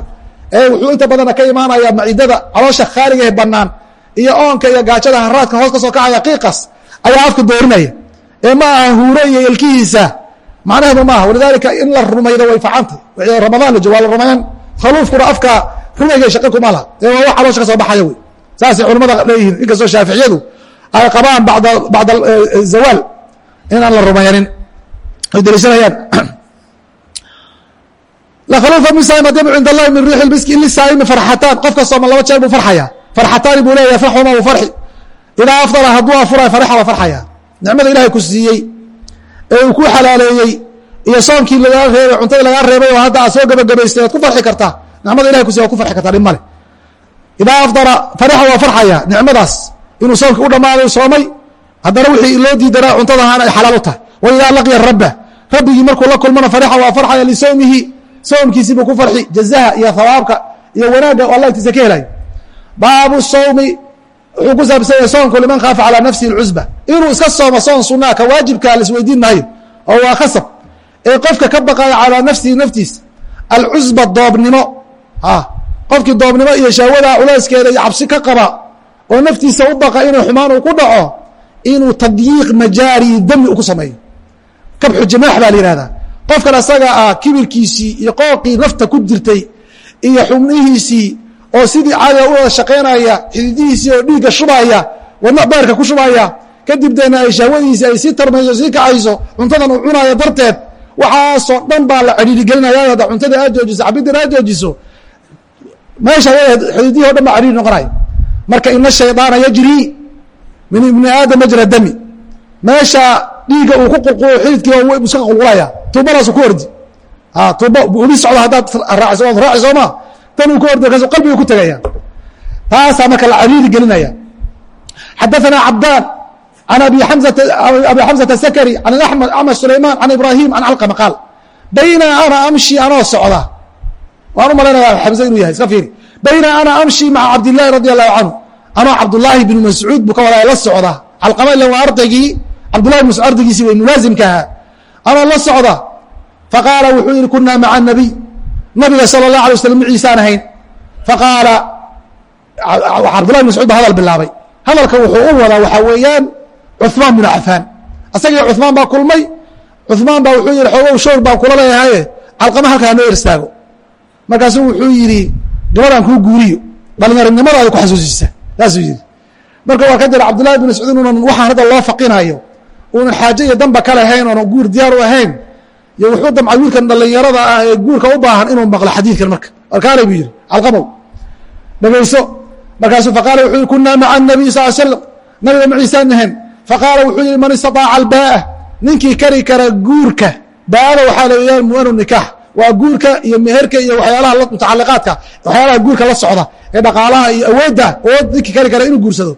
A: ee wuxuu inta badana ka imaanaya macidada caloosha khaaliga ee banaan iyo oonka iyo gaajada haraadka hoos ka soo kacaya qiiqas ayaa afka doorinaya. Ee ma aha huure iyo ilkihiisa macnaheedu maaha walidaalika in la rumaydo way facantay ramadaan la joogo waa la rumayan khaluufkuna afka rumayga shaqo kuma laha. Ee waa wax caloosha ka soo baxaya wey. Saasay culamada leeyihiin. Inkastoo shaaficiyadu ay qabaan bacda zawaal inaan la rumaynin. Ay deliishanayaan lakhaluufa min saa'im adibu cind allahi min riixi lmiski in lisaa'imi farxataan. Qofka sooman laba jeer buu farxaya. Farxataani buu leeyahay farxuma u farxi. Idaa afdala hadduu afurayo farixa waa farxaya. Nicmada ilahay ku siiyey ee uu ku xalaaleeyey iyo soonkii lagaa reebay cuntadii lagaa reebay oo hadda aad soo gebagabaystay waad ku farxi kartaa. Nicmada ilahay kusiy waad ku farxi kartaa dhib male idaa afdala farixa waa farxaya nicmadaas inuu soomkii u dhammaaday soomay haddana wixii loo diidanaa cuntada ahaana ay xalaal u tahay. Wa idaa laqiya rabba rabbigii markuu la kulmana farixa waa farxaya lisowmihi soomkiisii buu ku farxi jazaha iyo hawaabka iyo wanaagga oo allah agtiisa ka helayo. Baabu sawmi wuxuu ku saabsan yahay soonku liman khaafa calaa nafsihi اlcusba inuu iska soomo soon sunaa ka waajibkaa la isweydiin maayo oo waa khasab. Ee qofka ka baqaya calaa nafsihi naftiisa alcusba doobnimo. Qofkii doobnimo iyo shahwada culayskeeda iyo cabsi ka qaba oo naftiisa u baqa inuu xumaan uu ku dhaco inuu tadyiiq majaari dami ku sameeyo. Kabxu jimaax baa la yihahdaa qofkan asaga ah kibirkiisii iyo qooqii nafta ku jirtay iyo xubnihiisii oo sidii caadiga u wada shaqaynaya xididihiisii oo dhiigga shubaya wadna beerka ku shubaya kadib deena ay shahwadiisi ay sii tarmayso sii kacayso cuntadan uu cunayo darteed waxaasoo dhan baa la cedhiirigelinaya cuntadii aad joojiso cabidin aad joojiso. Meesha xididihii o dhan baa cedhiiri noqonaya. Marka ina shaydaana yajri min ibni aadam majra dami. Meesha dhiigga uu ku qulqulo xididkii iska qulqulaya. Tuubadaasu ku ordi tuubo uli socdo haddaad raaciso waad raaci sooma tan uu ku ordi markaasu qalbiga ku tegaya taasaa marka la cariiri gelinaya. Xadaثana cabdaan an abi xamزata sakri an amed sulayman an ibrahim an calqama qaal bayna ana amshi anoo socda. Waan u malaynaya inuu yahay iska fiiri. Bayna ana amshi maca cabdillahi radi allahu canhu. Anoo cabdullaahi bn mascuud buu ka walaaya la socda. Calqama ila waa ardaygii cabdullahi bn mascuud ardaygiisi wey mulaasimka ahaa. Anoo la socda? Faqaala wuxuu yihi kunaa maca nabiy nabiga sal اlah alay waslm ciisaan ahayn. Faqaala cabdullah bin mascuud ba hadal bilaabay. Hadalka wuxuu u wadaa waxaa weeyaan cumaan binu cafaan. Asagii cumaan baa kulmay. Cumaan baa wuxuu yihi xoogow showr baan kula leeyahaye calqama halkaa hanoo erstaago markaasuu wuxuu yidhi gabadhan kuu guuriyo. Dhallinyaronimadaada ku xasuusisa saasuu yidhi. Marka waa ka jira cabdullahi bin mascuud inuunan waxaan hadda loo faqinayo uunan xaajo iyo danba ka lahayn oonan guur diyaar u ahayn iyo wuxuu damcay wiilkan dhallinyarada ah ee guurka u baahan inuu maqlo xadiidkan marka. Arkaanay buu yidhi calqabow dhegayso markaasuu faqaala wuxuu yihi kunaa maca anabiy sal slam nabiga maciisaan ahayn faqaala wuxuu yihi man istataaca albaa'ah ninkii kari kara guurka. Baada waxaa layihaha muanu nikaax. Waa guurka iyo meherka iyo waxyaalaha mutacaliqaadka waxyaalaha guurka la socda ee dhaqaalaha iyo awoodda awood ninkii kari kara inuu guursado.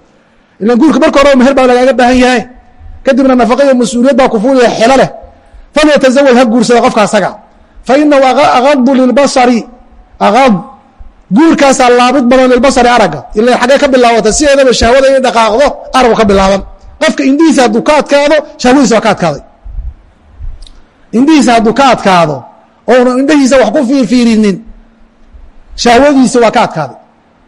A: Ilan guurka marka hore meher baa lagaaga baahan yahay. Kadibna nafaqa iyo mas'uuliyad baa ku fuulaya xelo leh falyatazawaj ha guursada qofka asaga fa inahu agadu lilbasari agad guurkaasaa laabid badan lilbasari aragga ila xaggee ka bilaabata sideedaba shahwada inay dhaqaaqdo arabku ka bilaaban qofka indhihiisa hadduu ka adkaado shahwadiisa waa ka adkaaday indhihiisa hadduu ka adkaado oonu indhahiisa wax ku fiirfiirinin shahwadiisa waa ka adkaaday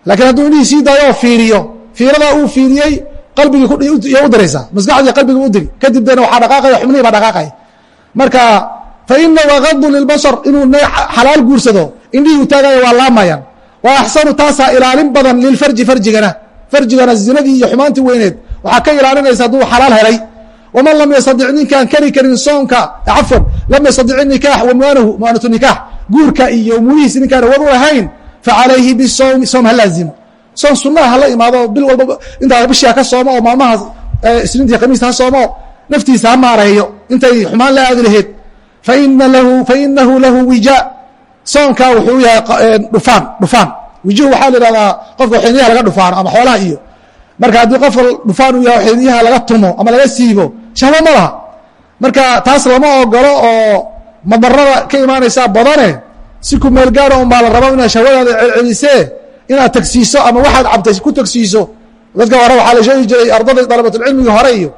A: laakiin hadduu indhihii daayo oo fiiriyo fiiradaa uu fiiriyey qalbigii u diraysaa maskaxdii qalbiga u diri kadib dena waxaa dhaqaaqaya xubnihii baa dhaqaaqaya marka fa inahu agadu lilbasar inuu xalaal guursado indhihii u taagayo waa laamayaan wa axsanu taasaa ilaalin badan lilfarji farjigana. Farjigana zinadii iyo xumaantii weyneed. Waxaa ka ilaalinaysa hadduu xalaal helay. Waman lam yastadic ninkaan kari karin soonka cafwan lam yastadic nikaax wamwaanahu mwaanatu nikaax. Guurka iyo umuurihiisi ninkaan awood u lahayn facalayhi bisowmi soom ha laazimo soon sunaha hala imaado bil walba intaa bishaa ka sooma oo maalmahaas isniintii khamiista ha soomo naftiisa ha maareeyo intay xumaan la aadi laheed fainahu lahu wija. Soonkaa wuxuu yahay dhufaan dhufaan. Wijuhu waxaa la ihahdaa qofka xiniyaha laga dhufaano ama xoolaha iyo. Marka haddii qofka dhufaan uu yahay xiniyaha laga tumo ama laga siibo shahwo ma laha. Marka taas lama ogolo oo madarada ka imaanaysaa badane si ku meel gaara un la rabo inaad shahwadaada celcelisee inaad tagsiiso ama waxaad cabtay ku tagsiiso. Dadka hore waxaa la sheegi jiray ardada dalabatulcilmigii hore iyo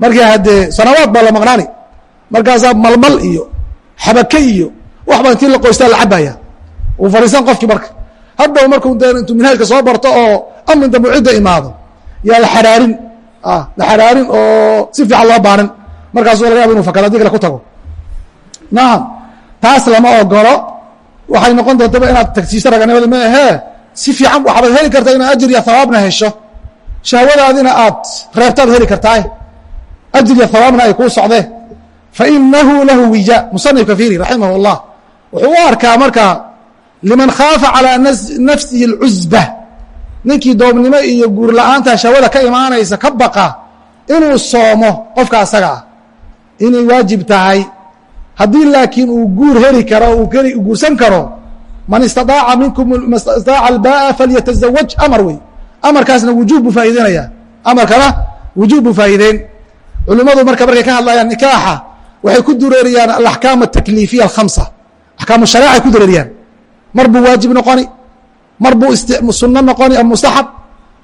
A: markii haddee sanawaad baa la maqnaani. Markaasaa malmal iyo xabake iyo waxba intii la qoystaa la cabaya uu fadhiisan qofkii marka. Hadhow markuu de intuu minhaajka soo barto oo amin dambu cidda imaado yaa la xaraarin la xaraarin oo si fiican loo baanin markaasu laga yaba inu fakado haddii kale ku tago. Nacam taas lama ogolo waxay noqon doontaba inaad tagsiiso raganimada ma ahee. Si fiican waxaad heli kartaa inaad ajir iyo hawaabna hesho. Shahwadaadina aad reebtaad heli kartaa ajir iyo hawaabna ay kuu socdee fainahu lahu wija musanifka fiiri raximah اllah wuxuu u arkaa marka liman khaafa calىa nafsihi اlcusba ninkii doobnimo iyo guur la-aanta shahwada ka imaanaysa ka baqa inuu soomo qofka asaga ah inay waajib tahay haddii laakiin uu guur heli karo uu guursan karo man istaaaca minkum istaaca albaa falyatazawaj amar wey amarkaasna wujuub buu faa'ideynaya amarkana wujuub buu faa'ideyn culimmadu marka markay ka hadlayaan nikaaxa waxay ku dureeriyaan alaxkaam atakliifiya alkhamsa. Axkaamu sharaacay ku dureeriyaan. Mar buu waajib noqoni mar buu sunno noqoni ama mustaxab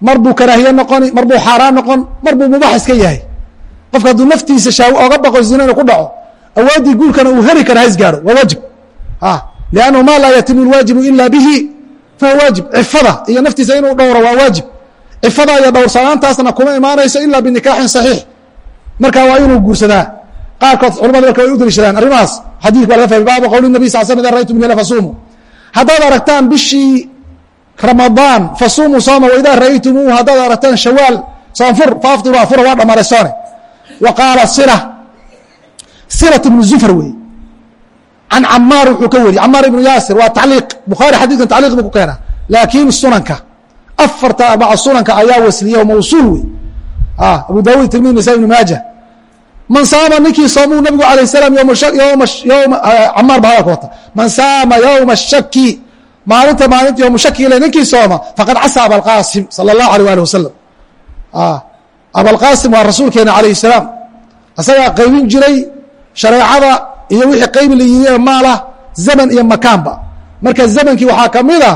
A: mar buu karaahiye noqoni mar buu xaaraan noqon mar buu mubax iska yahay. Qofka hadduu naftiisa shaawo oga baqo zina inuu ku dhaco awaaddii guurkana uu heli kara haisgaaro waa waajib. Liannahu maa laa yatimu alwaajibu ila bihi fahuwa waajib. Cifada iyo naftiisa inuu dhowro waa waajib. Cifada iyo dhowrsanaantaasna kuma imaanayso ilaa binikaaxin saxiix marka waa inuu guursadaa. Qaarkood culamadu marka way u daliishadaan. Arrimahaas xadiik baa laga fahmay bacda qowli nabi sal slam ida raytum hilya fasuumu haddaad aragtaan bishii ramadaan fasuumu sooma waidaa ra'aytumuu haddaad aragtaan shawaal soonfur faaftiru afura waa dhammaaraysoone wa qaala sila silat ibnu zufar weeye. Can camaar wuxuu ka wariyey. Camaar ibnu yaasir waa tacliiq. Bukhaari xadiidkan tacliiq buu ku keenaa. Laakiin sunanka afarta arbaca sunanka ayaa wasliyey mawsuul wey abu daawud tirmidi nasa ibnu maaja man saama ninkii soomuu nabigu yoma yoma camaar ba hadalka wata. Man saama yowma shaki maalinta maalinta yowma shaki le ninkii sooma faqad casa abalqaasim sala allahu alيh ali wasalam abalqaasim waa rasuulkeena alayh salaam isagaa qaybin jiray shareecada iyo wixii qaybi la yidhi ee maalah zaman iyo makaanba marka zamankii waxaa ka mid a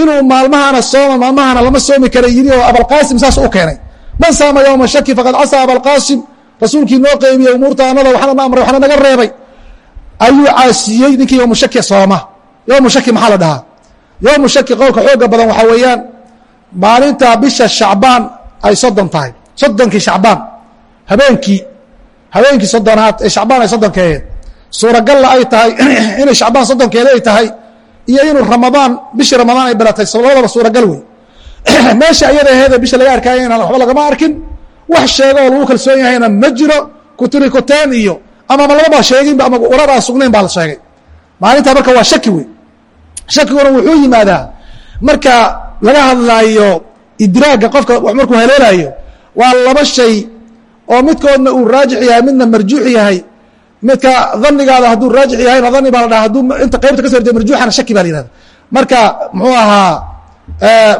A: inuu maalmahana sooma maalmahana lama soomi kara yidhi oo abalqaasim saas u keenay man saama yowma shaki faqad casaa abalqaasim rasuulkii noo qeybiyey umuurta anada waxna na amray waxna naga reebay. Ayuu caasiyey ninkii yowmu shaki sooma. Yowmu shaki maxaa la dhahaa? Yowmu shaki qowlka xooga badan waxaa weeyaan maalinta bisha shacbaan ay soddon tahay. Soddonkii shacbaan. Habeenkii habeenkii soddonaad ee shacbaan ay soddonkeeed suuragalla ay tahay inay shacbaan soddonkeeda ay tahay iyo inuu ramadaan bishii ramadaan ay belatay labadaba suuragal wey meesha ayada aheede bisha laga arkaayo inaan waxba lagama arkin. Wax sheega oo lagu kalsoon yahayna ma jiro. Kutiri iyo amaba lababa sheeginba ama warar aan sugnayn baa la sheegay. Maalintaa marka waa shaki wey shakiguna wuxuu yimaadaa marka laga hadlaayo idraagga qofka markuu haleelayo waa laba shay oo midkoodna uu raajix yahay midna marjuux yahay. Midka danigaada hadduu raajix yahayna dani baa la dhaha hadduu inta qaybta ka so hortay marjuuxana shaki baa la yihahda marka muxuu ahaa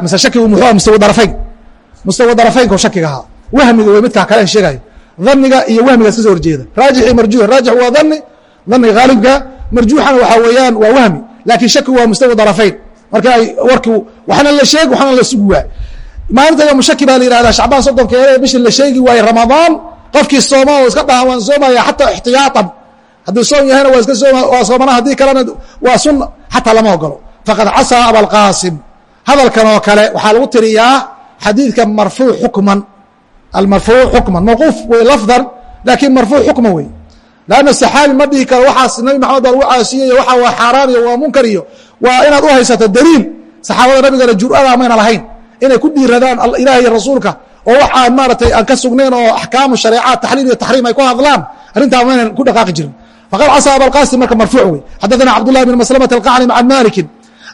A: mise shakigu muxuu aha mustawa darafayn. Mustawa darafaynku shakiga ahaa. Wahmiga wey midkaa kale an sheegayo dhanniga iyo wahmiga iska soo horjeeda. Raajix iyo marjuux raajix waa dhanni dhanniga haalibka marjuuxana waxaa weeyaan waa wahmi. Laakiin shaki waa mustawi darafayn. Marka ay warkii waxna la sheeg waxna la sugi waay maalinta yoomu shaki baa la yihahdaa shacbaan soddonkeeda ee bishii la sheegi waaye ramadaan. Qofkii sooma oo iska dhaha waan soomaya xataa ixtiyaatan hadduu soom yahayna waa iska sooma waa soomana haddii kalena waa sunna xataa lama ogolo faqad casaa abalqaasim hadalkan oo kale waxaa lagu tiriyaa xadiidka marfuuc xukman. Almarfuuc xukman mawquuf wey lafdan laakiin marfuuc xukman wey. Lanna saxaabi ma dhihi karo waxaas nabi maxamed baa lagu caasiyey waxa waa xaaraan iyo waa munkar iyo waa inaad u haysato daliil. Saxaabada nabigana jur'ada mayna lahayn. Inay ku dhiiradaan ilaah iyo rasuulka oo wax aan maaratay aan ka sugnayn oo axkaamu shareecaat taxliil iyo taxriim ay ku hadlaan arrintaa maynan ku dhaqaaqi jirin. Faqad casaa abalqaasim marka marfuuc wey. Xadaثana cabdullahi bn maslamata alqacni can malikin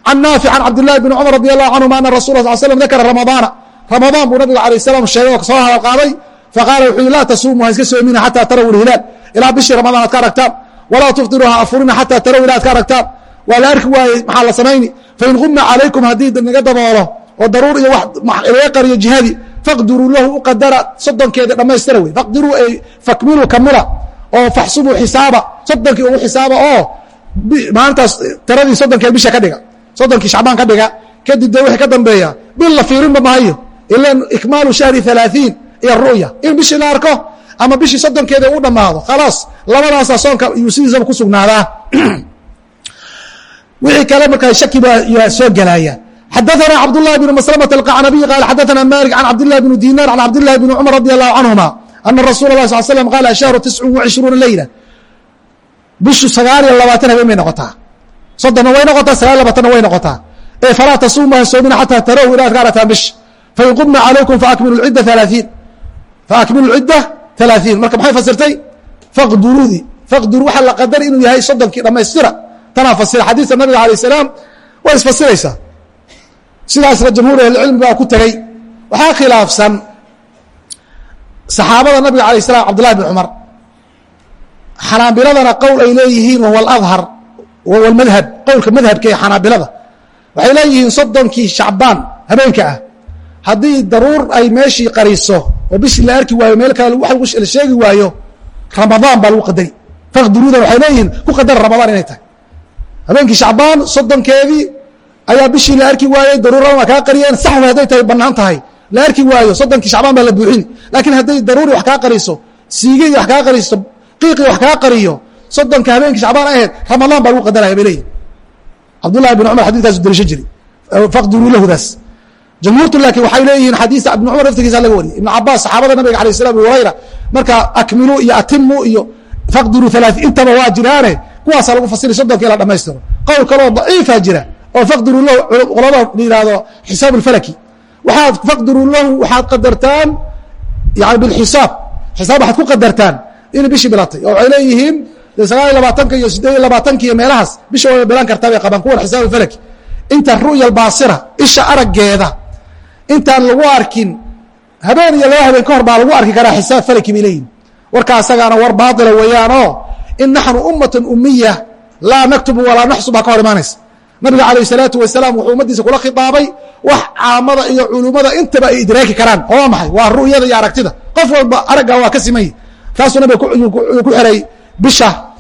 A: can naafic can cabdillahi bn cumar radi allahu canhuma ana rasul sal slm dakara ramadaana ramadaan buu nabiga alayh salam sheegay oo soo hadal qaaday faqaala wuxuu laa tasuumu ha iska soomina xataa taraw ilhilaal ilaa bishii ramadaan ad ka aragtaan walaa tuftiru ha afurina xataa taraw ila ad ka aragtaan waa la arki waayey maxaa la samayni fain guma calaykum haddii naga daboolo oo daruur iyo laga qariyo jihadii faqdiruu lahu u qadara soddonkeeda dhammaystira wey faqdiruu ay fakmiluu kamila oo faxsubuu xisaaba soddonkii ugu xisaaba oo maalintaas tiradii soddonkeed bisha ka dhiga soddonkii shacbaan ka dhiga kadib dee wixii ka dambeeya bil la fiirinba mahayo ilan ikmaalu shahri halaaثiin iyo ru'ya in bishii la arko ama bishii soddonkeeda u dhammaado khalaas labadaasa soonka iyuu sidiisaba ku sugnaadaa wixii kale markaa shaki baa soo gelaya xadaثna cabdاللahi بن مسلمة القعنبي qال xadaثna mالك عن cabdاللahi بن dinar عن cabdاللahi بن cمر رضي الله عنهuma أنa رasuل الlah صل sلم qال الشhهر تiسع وعشhروuنa leyلة bishu sagaal iyo labaatan habeen bay noqotaa soddonna way noqotaa sagaal labatanna way noqotaa ee falaa tasuumu ha soomina xataa tarow ila ad ka arataan bish fain qumna calaykum faakmilu cidda alaaiin faakmilu cidda alaaiin marka maxay fasirtay faqdurudi faqdur waxaa la qadar inuu yahay soddonkii dhammaystira tanaa fasira xadiista nabiga alay salaam way isfasiraysaa sidaasna jamhuur ahlicilmi baa ku tegey waxaa khilaafsan saxaabada nabiga alay salam cabdullahi bn cumar xanaabiladana qowl ay leeyihiin wahuwa alahar almadhab qowlka madhabka ee xanaabilada waxay leeyihiin soddonkii shacbaan habeenka ah. Haddii daruur ay meeshii qariso oo bishii la arki waayo meel kale wax la sheegi waayo ramadaan baa lagu qadari faqdiruudan waxay leeyihiin ku qadara ramadaan inay tahay. Habeenkii shacbaan soddonkeedii ayaa bishii la arki waayey daruurana waa kaa qariyeen saxwi hadday tahay bannaan tahay. La arki waayo soddonkii shacbaan baa la buuxini. Laakiin hadday daruuri wax kaa qariso siigii wax kaa qariso qiiqii wax kaa qariyo soddonka habeenkii shacbaan ahayd ramadaan baa lagu qadaraya bay leeyihiin cabdullahi bn cumar xadidkaasu dalisho jiri faqdiruu lahudaas jamhuurtu laakiin waxay leeyihiin xadiis ibn cumar laftigiisa laga wariyay. Ibn cabaas saxaabada nabiga alayh salam abu hurayra marka akmiluu iyo atimu iyo faqdiruu halaaثi intaba waa jiraane kuwaasaa lagu fasiri soddonka ila dhamaystiro. Qowl kaloo daciifa jira oo faqdiruu lahu qolada la yihahdo xisaab اlfalaki waxaad faqdiruu lahu waxaad qadartaan yani bilxisaab xisaab. Waxaad ku qadartaan inay bishii bilatay oo waxay leeyihiin sagaal iyo labaatanka iyo sideed iyo labaatanka iyo meelahaas bisha way bilan kartaa bay qabaan kuwan xisaab alfalaki inta ru'ya albaasira isha araggeeda intaan lagu arkin habeen iyo laba habeen ka hor baa lagu arki karaa xisaab falaki bay leeyihiin warkaa asagaana war baatila weeyaanoo in naxnu ummatan umiya laa naktubu walaa naxsub baa ka hor imaanaysa. Nabiga calayh salaatu wasalaam wuxuu ummaddiisa kula khitaabay wax caamada iyo culummada intaba ay idraaki karaan. Oo waa maxay? Waa ru'yada iyo aragtida. Qof walba aragga waa ka simay taasuu nabiga ku xiray bisha.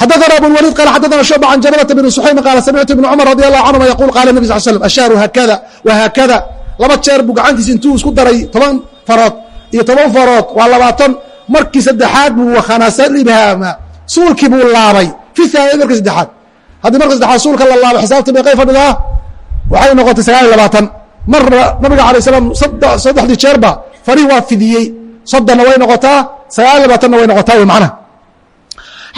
A: Xadana abu wliid qal xadana shucba can jamalata bn suxaym qaala samictu ibn cumar radi allahu canhuma yaquul qaala nabi sal slm ashaaru haakada wahaakada laba jeer buu gacantiisa intuu isku daray toban farood iyo toban farood waa labaatan markii saddexaad buu wakhanasa ibhaama suulkii buu laabay fi haaniyad markii saddexaad. Haddii marka saddexaad suulka la laabo xisaabta meeqay fadhidaa ah. waxay noqotay sagaal iyo labaatan. Marna nabiga alay slam saddexdii jeerba farih waa fidiyey. Soddonna way noqotaa sagaal iyo labaatanna way noqotaa wy macnaha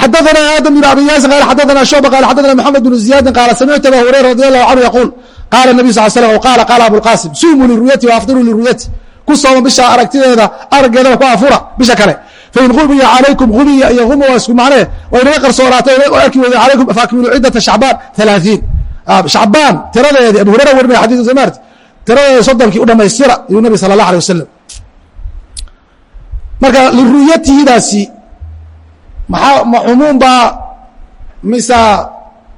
A: xadaثna aadم بن abi yasin qal xadaثna shucba qal xadaثna mxamed بن زiyaadi qaala samictu aba hurayra radي الlahu canhu yaquul qaala النabiy sal slm qaala qaala abulqasim sumuu liruyati waafdiruu liruyati ku sooma bisha aragtideeda araggeedana ku afura bisha kale fain gumiya calaykum gumiya iyo guma waa isku macnee way naga qarsoonaatay arki weyda alaykum faakmilu ciddata shacbaan ثalaaثiin shacbaan tiradeedi abu hurayra warmaya xadidka somaarti tiradeeda soddonkii u dhamaystira ayuu nabi sala اlah alيه wasalam marka liruyatihidaasi maxaa ma cumuum baa mise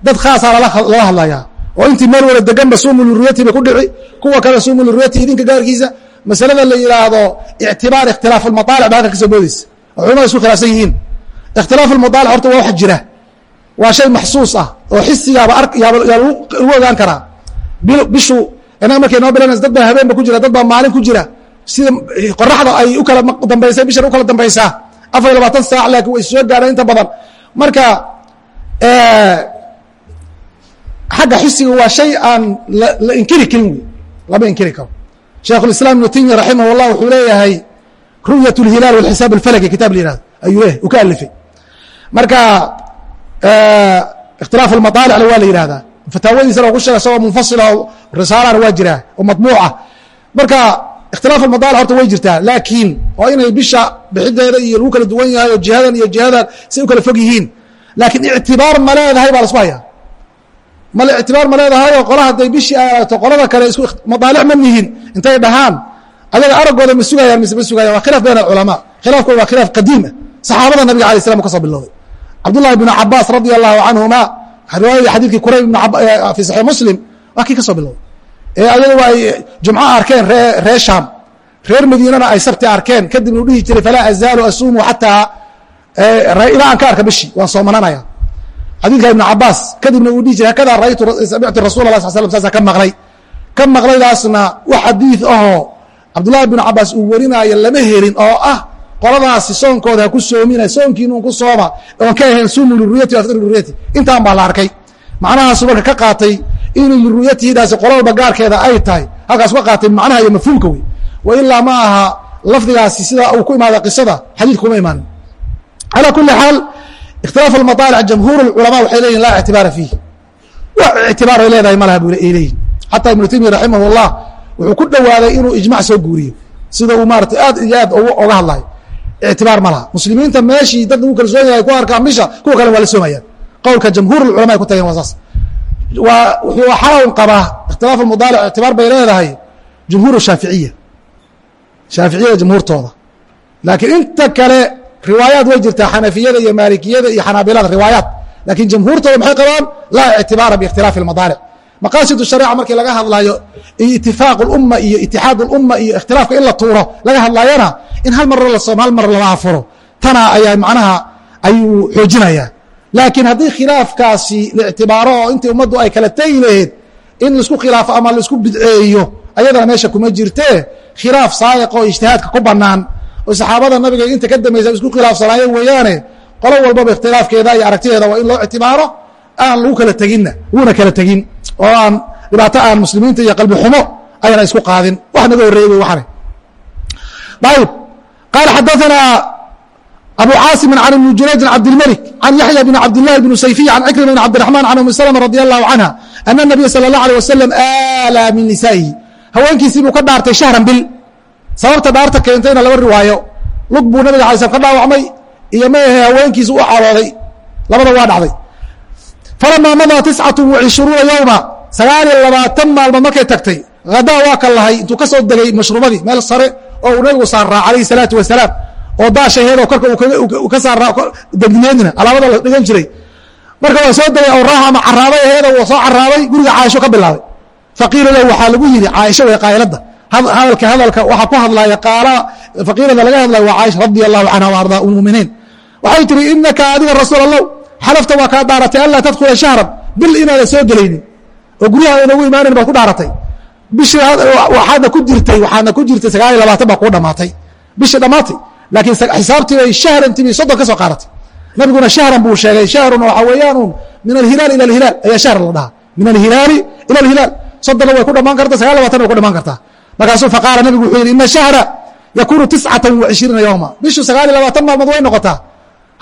A: dad khaasaa lala hadlayaa? Oo intii meel wada deganba sumu liruyati bay ku dhici kuwa kale sumu liruyati idinka gaarkiisa. Masalada la yihaahdo ictibaar ikhtilaaf almaطaalic ba halka ka soo boodeysa oo culamada isku khilaafsan yihiin. Ikhtilaaf almaطaalic horta waa wax jira. Waa shay maxsuus ah oo xisigaaba yaa lagu ogaan karaa. Bishu inaga markay noo bilanaysa dad baa habeen ba ku jira dad baa maalin ku jira. Sida qoraxda ay u kala dambaysay bishan u kala dambaysaa afar iyo labaatan saac laakiin way soo gaadhaan inta badan marka xagga xisiga waa shay aan la inkiri karin wey lama inkiri karo sheikh اiسلام iبن تيمية رaحimah الlah wuxuu leeyahay ru'yaة الhilaal والxisaab الflki kitaab la yihahdo ayuu leeyahy u ka alifay marka اkhtilaaف الmaطaalicna waa la yihahdaa fataawadiisana ku sheega isagoo munfasila oo risaalana waa jiraa oo maطbuuca marka ikhtilaafu almadaalic horta way jirtaa laakiin waa inay bisha bixideeda iyo lagu kala duwan yahay oo jihadan iyo jihadan say u kala fog yihiin laakiin ictibaar ma leedahay baa lasku hayaa mal ictibaar ma leedahay oo qola hadday bishii ato qolada kale isku madaalic ma nihin intay dhahaan adaga araggooda ma sugayaan mise ma sugayaan waa khilaaf bayn alculamaa khilaafkooda waa khilaaf qadiim ah saxaabada nabiga alay slam u ka soo bilowday cabdullahi bnu cabaas radia allahu canhuma riwaayadii xadiidkii qurayb fi saxiix muslim waa kii ka soo bilowday ee ayagu ay jumco arkeen ree ree shaam. Reer madiinana ay sabti arkeen. Kadibna u dhihi jiray falaa azaalu asuumu xataa ilaa aan ka arka bishii waan soomananaya xadiidka ibn cabaas kadibna uu dhihi jiray hakada raytu samictu rasul la sl slam saasa ka maqlay. Ka maqlaydaasna wax xadiid ahoo cabdullahi bn cabaas uu warinaayo lama helin oo ah qoladaasi soonkooda ha ku soomina soonkiinun ku sooma oon ka ahayn sumu liruyati afir liruyati intaan baa la arkay. Macnahaasu marka ka qaatay inuu liruyatihidaasi qolo walba gaarkeeda ay tahay halkaas ka qaatay macnaha iyo mafhuumka wey wa ilaa ma aha lafdigaasi sida uu ku imaada qisada xadiidka kuma imaanin calaa kuli xaal ikhtilaaf almaطaalic jamhuur اculamaa waxay leyihin laa ictibaara fiih wax ictibaar ay leedahay malaha bu ay leeyihin xataa ibnu taymiya raximah اllah wuxuu ku dhowaaday inuu ijmac soo guuriyo sida uu maarata aad iyo aad oga hadlayo ictibaar ma laha muslimiinta meeshii dad lagu kalsoon yahay ku arkaan bisha kuwa kale waa la soomayaan qowlka jamhuur اculama ay ku tageen waa saas waa wuxuu xalawn qabaa ikhtilaaf almudaalic ictibaar bay leedahay jumhuur shaaficiya shaaficiyada jamhuurtooda laakiin inta kale riwaayaat way jirtaa xanafiyada iyo maalikiyada iyo xanaabilada riwaayaat lakin jamhuurtooda maxay qabaan laa ictibaara biikhtilaafi اlmadaalic maqaasid sharica markii laga hadlayo itifaaq اlumma iyo itixaad اlumma iyo ikhtilaafka in la tuuro laga hadlayana in hal mar la soomo hal mar lala afuro tana ayaa macnaha ayuu xoojinaya laakiin haddii khilaafkaasi la ictibaaro oo intii ummaddu ay kala tegi laheyd in la isku khilaafo ama la isku bidceeyo ayadana meesha kuma jirtee khilaaf saayiq oo ijtihaadka ku banaan oo saxaabada nabiga inta ka dambaysa isku khilaafsanaayeen weeyaane qolo walbaba ikhtilaafkeeda iyo aragtideeda waa in loo ictibaaro aan lagu kala teginna wuuna kala tegin. Oo aan dhibaato aan muslimiinta iyo qalbi xumo ayna isku qaadin. Wax naga horreeyey wey waxane. Ayib qaala xadaanaa abu caasimin can ibni junaydin cabdilmalik can yaxya bn cabdilaahi bn sayfiy can cikrima bn cabdiraxmaan can umi salm radi allahu canha ana anabiya sala allah aleh wasalam aala min nisaa'ihi haweenkiisii buu ka dhaartay shahran bil. Sababta dhaarta keentayna laba riwaayo. Lug buu nabiga alay slam ka dhaawacmay iyo maahe haweenkiisi u calooday labada waa dhacday. Falamaa madaa tiscatu wacishuruuna yowma sagaal iyo labaatan maalmood markay tagtay hadaa waa ka lahay intuu ka soo degay mashruumadii meel sare oo uu nabigu saaraa calayhi salaatu wasalaam oo daashaheedoo korka degneedna alaabada la dhigan jiray. Marka waa soo degay awraaha ama caraabay aheeda waa soo caraabay guriga caaisho ka bilaabay. Faqiila lahu waxaa lagu yidhi caaisho way qaa'iladda hadalka hadalka waxaa ku hadlaya qaala faqiilada laga hadlayo waa caaisha radia allahu canha wa ardaa umuminiin waxay tihi inaka adiga rasuul allah xalafta waa kaa dhaaratay anlaa tadkhula shahran bil inaadan soo gelaynin oo guryaha inagu imaanan baad ku dhaaratay bishii waxaadna ku jirtay waxaadna ku jirtay sagaal iyo labaatan baa kuu dhamaatay. Bishii dhammaatay laakiin xisaabtii bay shahrantii bay soddon ka soo qaaratay nabiguna shahran buu sheegay shahruna waxaa weeyaan un min alhilaal ila alhilaal ayaa shahr la dhahaa. Min alhilaali ila alhilaal. Soddonna way ku dhamaan kartaa sagaal labaatan way ku dhamaan kartaa. Markaasuu faqaala nabigu wuxuu yidhi ina shahra yakunu tiscatan wa cishriina yowma bishu sagaal iyo labaatan maalmood way noqotaa.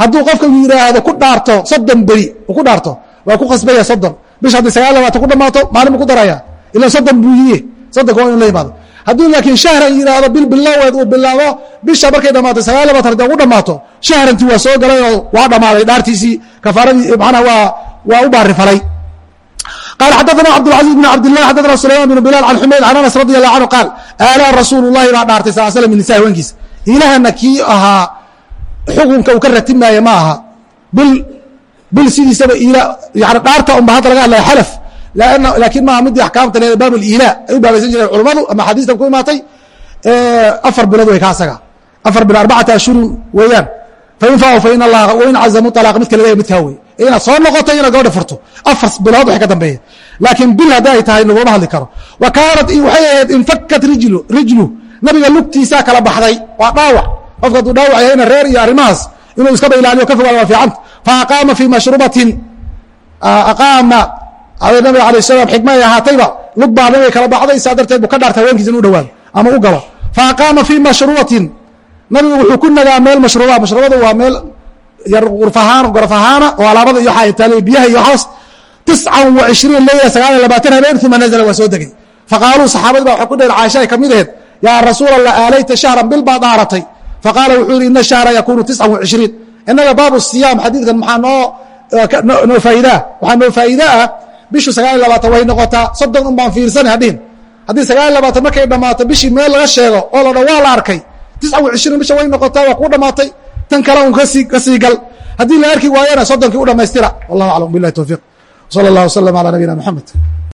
A: Hadduu qofka yidhaahdo ku dhaarto soddon beri uu ku dhaarto. Waa ku khasbaya soddon. Bish hadday sagaal labaatan ku dhamaato maalin buu ku daraya ila soddon buu yiye soddonka waa inu la yimaado hadduu laakiin shahran yidhaahdo bil biloweed uu bilaabo bisha markay dhamaatay sagaal labaatan hadday ugu dhamaato shahrantii waa soo galay oo waa dhammaaday dhaartiisii kafaaradii macnaha waa waa u baarifalay qال xadثna cبدالعزيز بن cبدالله xadثna سليمان بن بلال عن حmayd عن أنس رضي الله عنه قاaل آlاa رasuuل اللahi baa dhaartay sل sلم من نساء haweenkiisa ilahana kii ahaa xukunka uu ka ratibmaaye ma aha bil bil sidiisaba yani dhaarta unba hadda laga hadlaya xalف laakiin maaha midii axkaamta le baab اliilaa ay u baabaysan jireen culamadu ama xadiistan ku imaatay afar bilood wey ka asaga afar bilood arbacata ashhurin weeyaan fain faau fain allaha wain cazamu alaaq midka laleeyahy midkaa wey inaad soo noqoto inaad gabadha furto afar bilood waxay ka dambeeya laakiin bil hadday ay tahay laguma hadli karo wa kaanat waxay ahayd infakat rijlu rijlu nabiga lugtiisaa kala baxday waa dhaawac qofka hadduu dhaawac yahayna reer iyo arrimahaas inuu iskaba ilaaliyo ka fogaado waa fiicanta fa aqaama fii mashrubatin aqaama nabiga alayh salam xikma ay ahaatayba lug baa nabiga kala baxday saa darteed buu ka dhaartay haweenkiisa inu dhawaado ama u galo. Fa aqaama fii mashrubatin nabigu wuxuu ku nagaa meel mashruuba mashrubada waa meel yar gurfahaan goraf ahaana oo alaabada iyo taale biyaha iyo waxaas. Tiscan wa cishriin leyla sagaal iyo labaatan habeen uma nazla waa soo degay. Faqaaluu saxaabadi ba waxay ku dhaheen caaisha ay ka mid aheed yaa rasuul allah aalayta shahran bil baad dhaaratay faqaala wuxuu yihi ina shahra yakunu tiscan wa cishriin innaga baabu siyaam xadiidkan maxaa noo noo faa'iidaa? Waxaa noo faa'iida ah bishu sagaal iyo labaatan way noqotaa soddon un baan fiirsana hadhihin haddii sagaal iyo labaatan markay dhammaato bishii meel laga sheego oo la dha waa la arkay. Tiscan wa cishriin bisha way noqotaa waa kuu dhammaatay. Tan kale un ka sii ka sii gal. Haddii la arki waayana soddonkii u dhamaystira wallahu aclam billahi towfiiq wsala allah wasalam ala nabiyina moxamed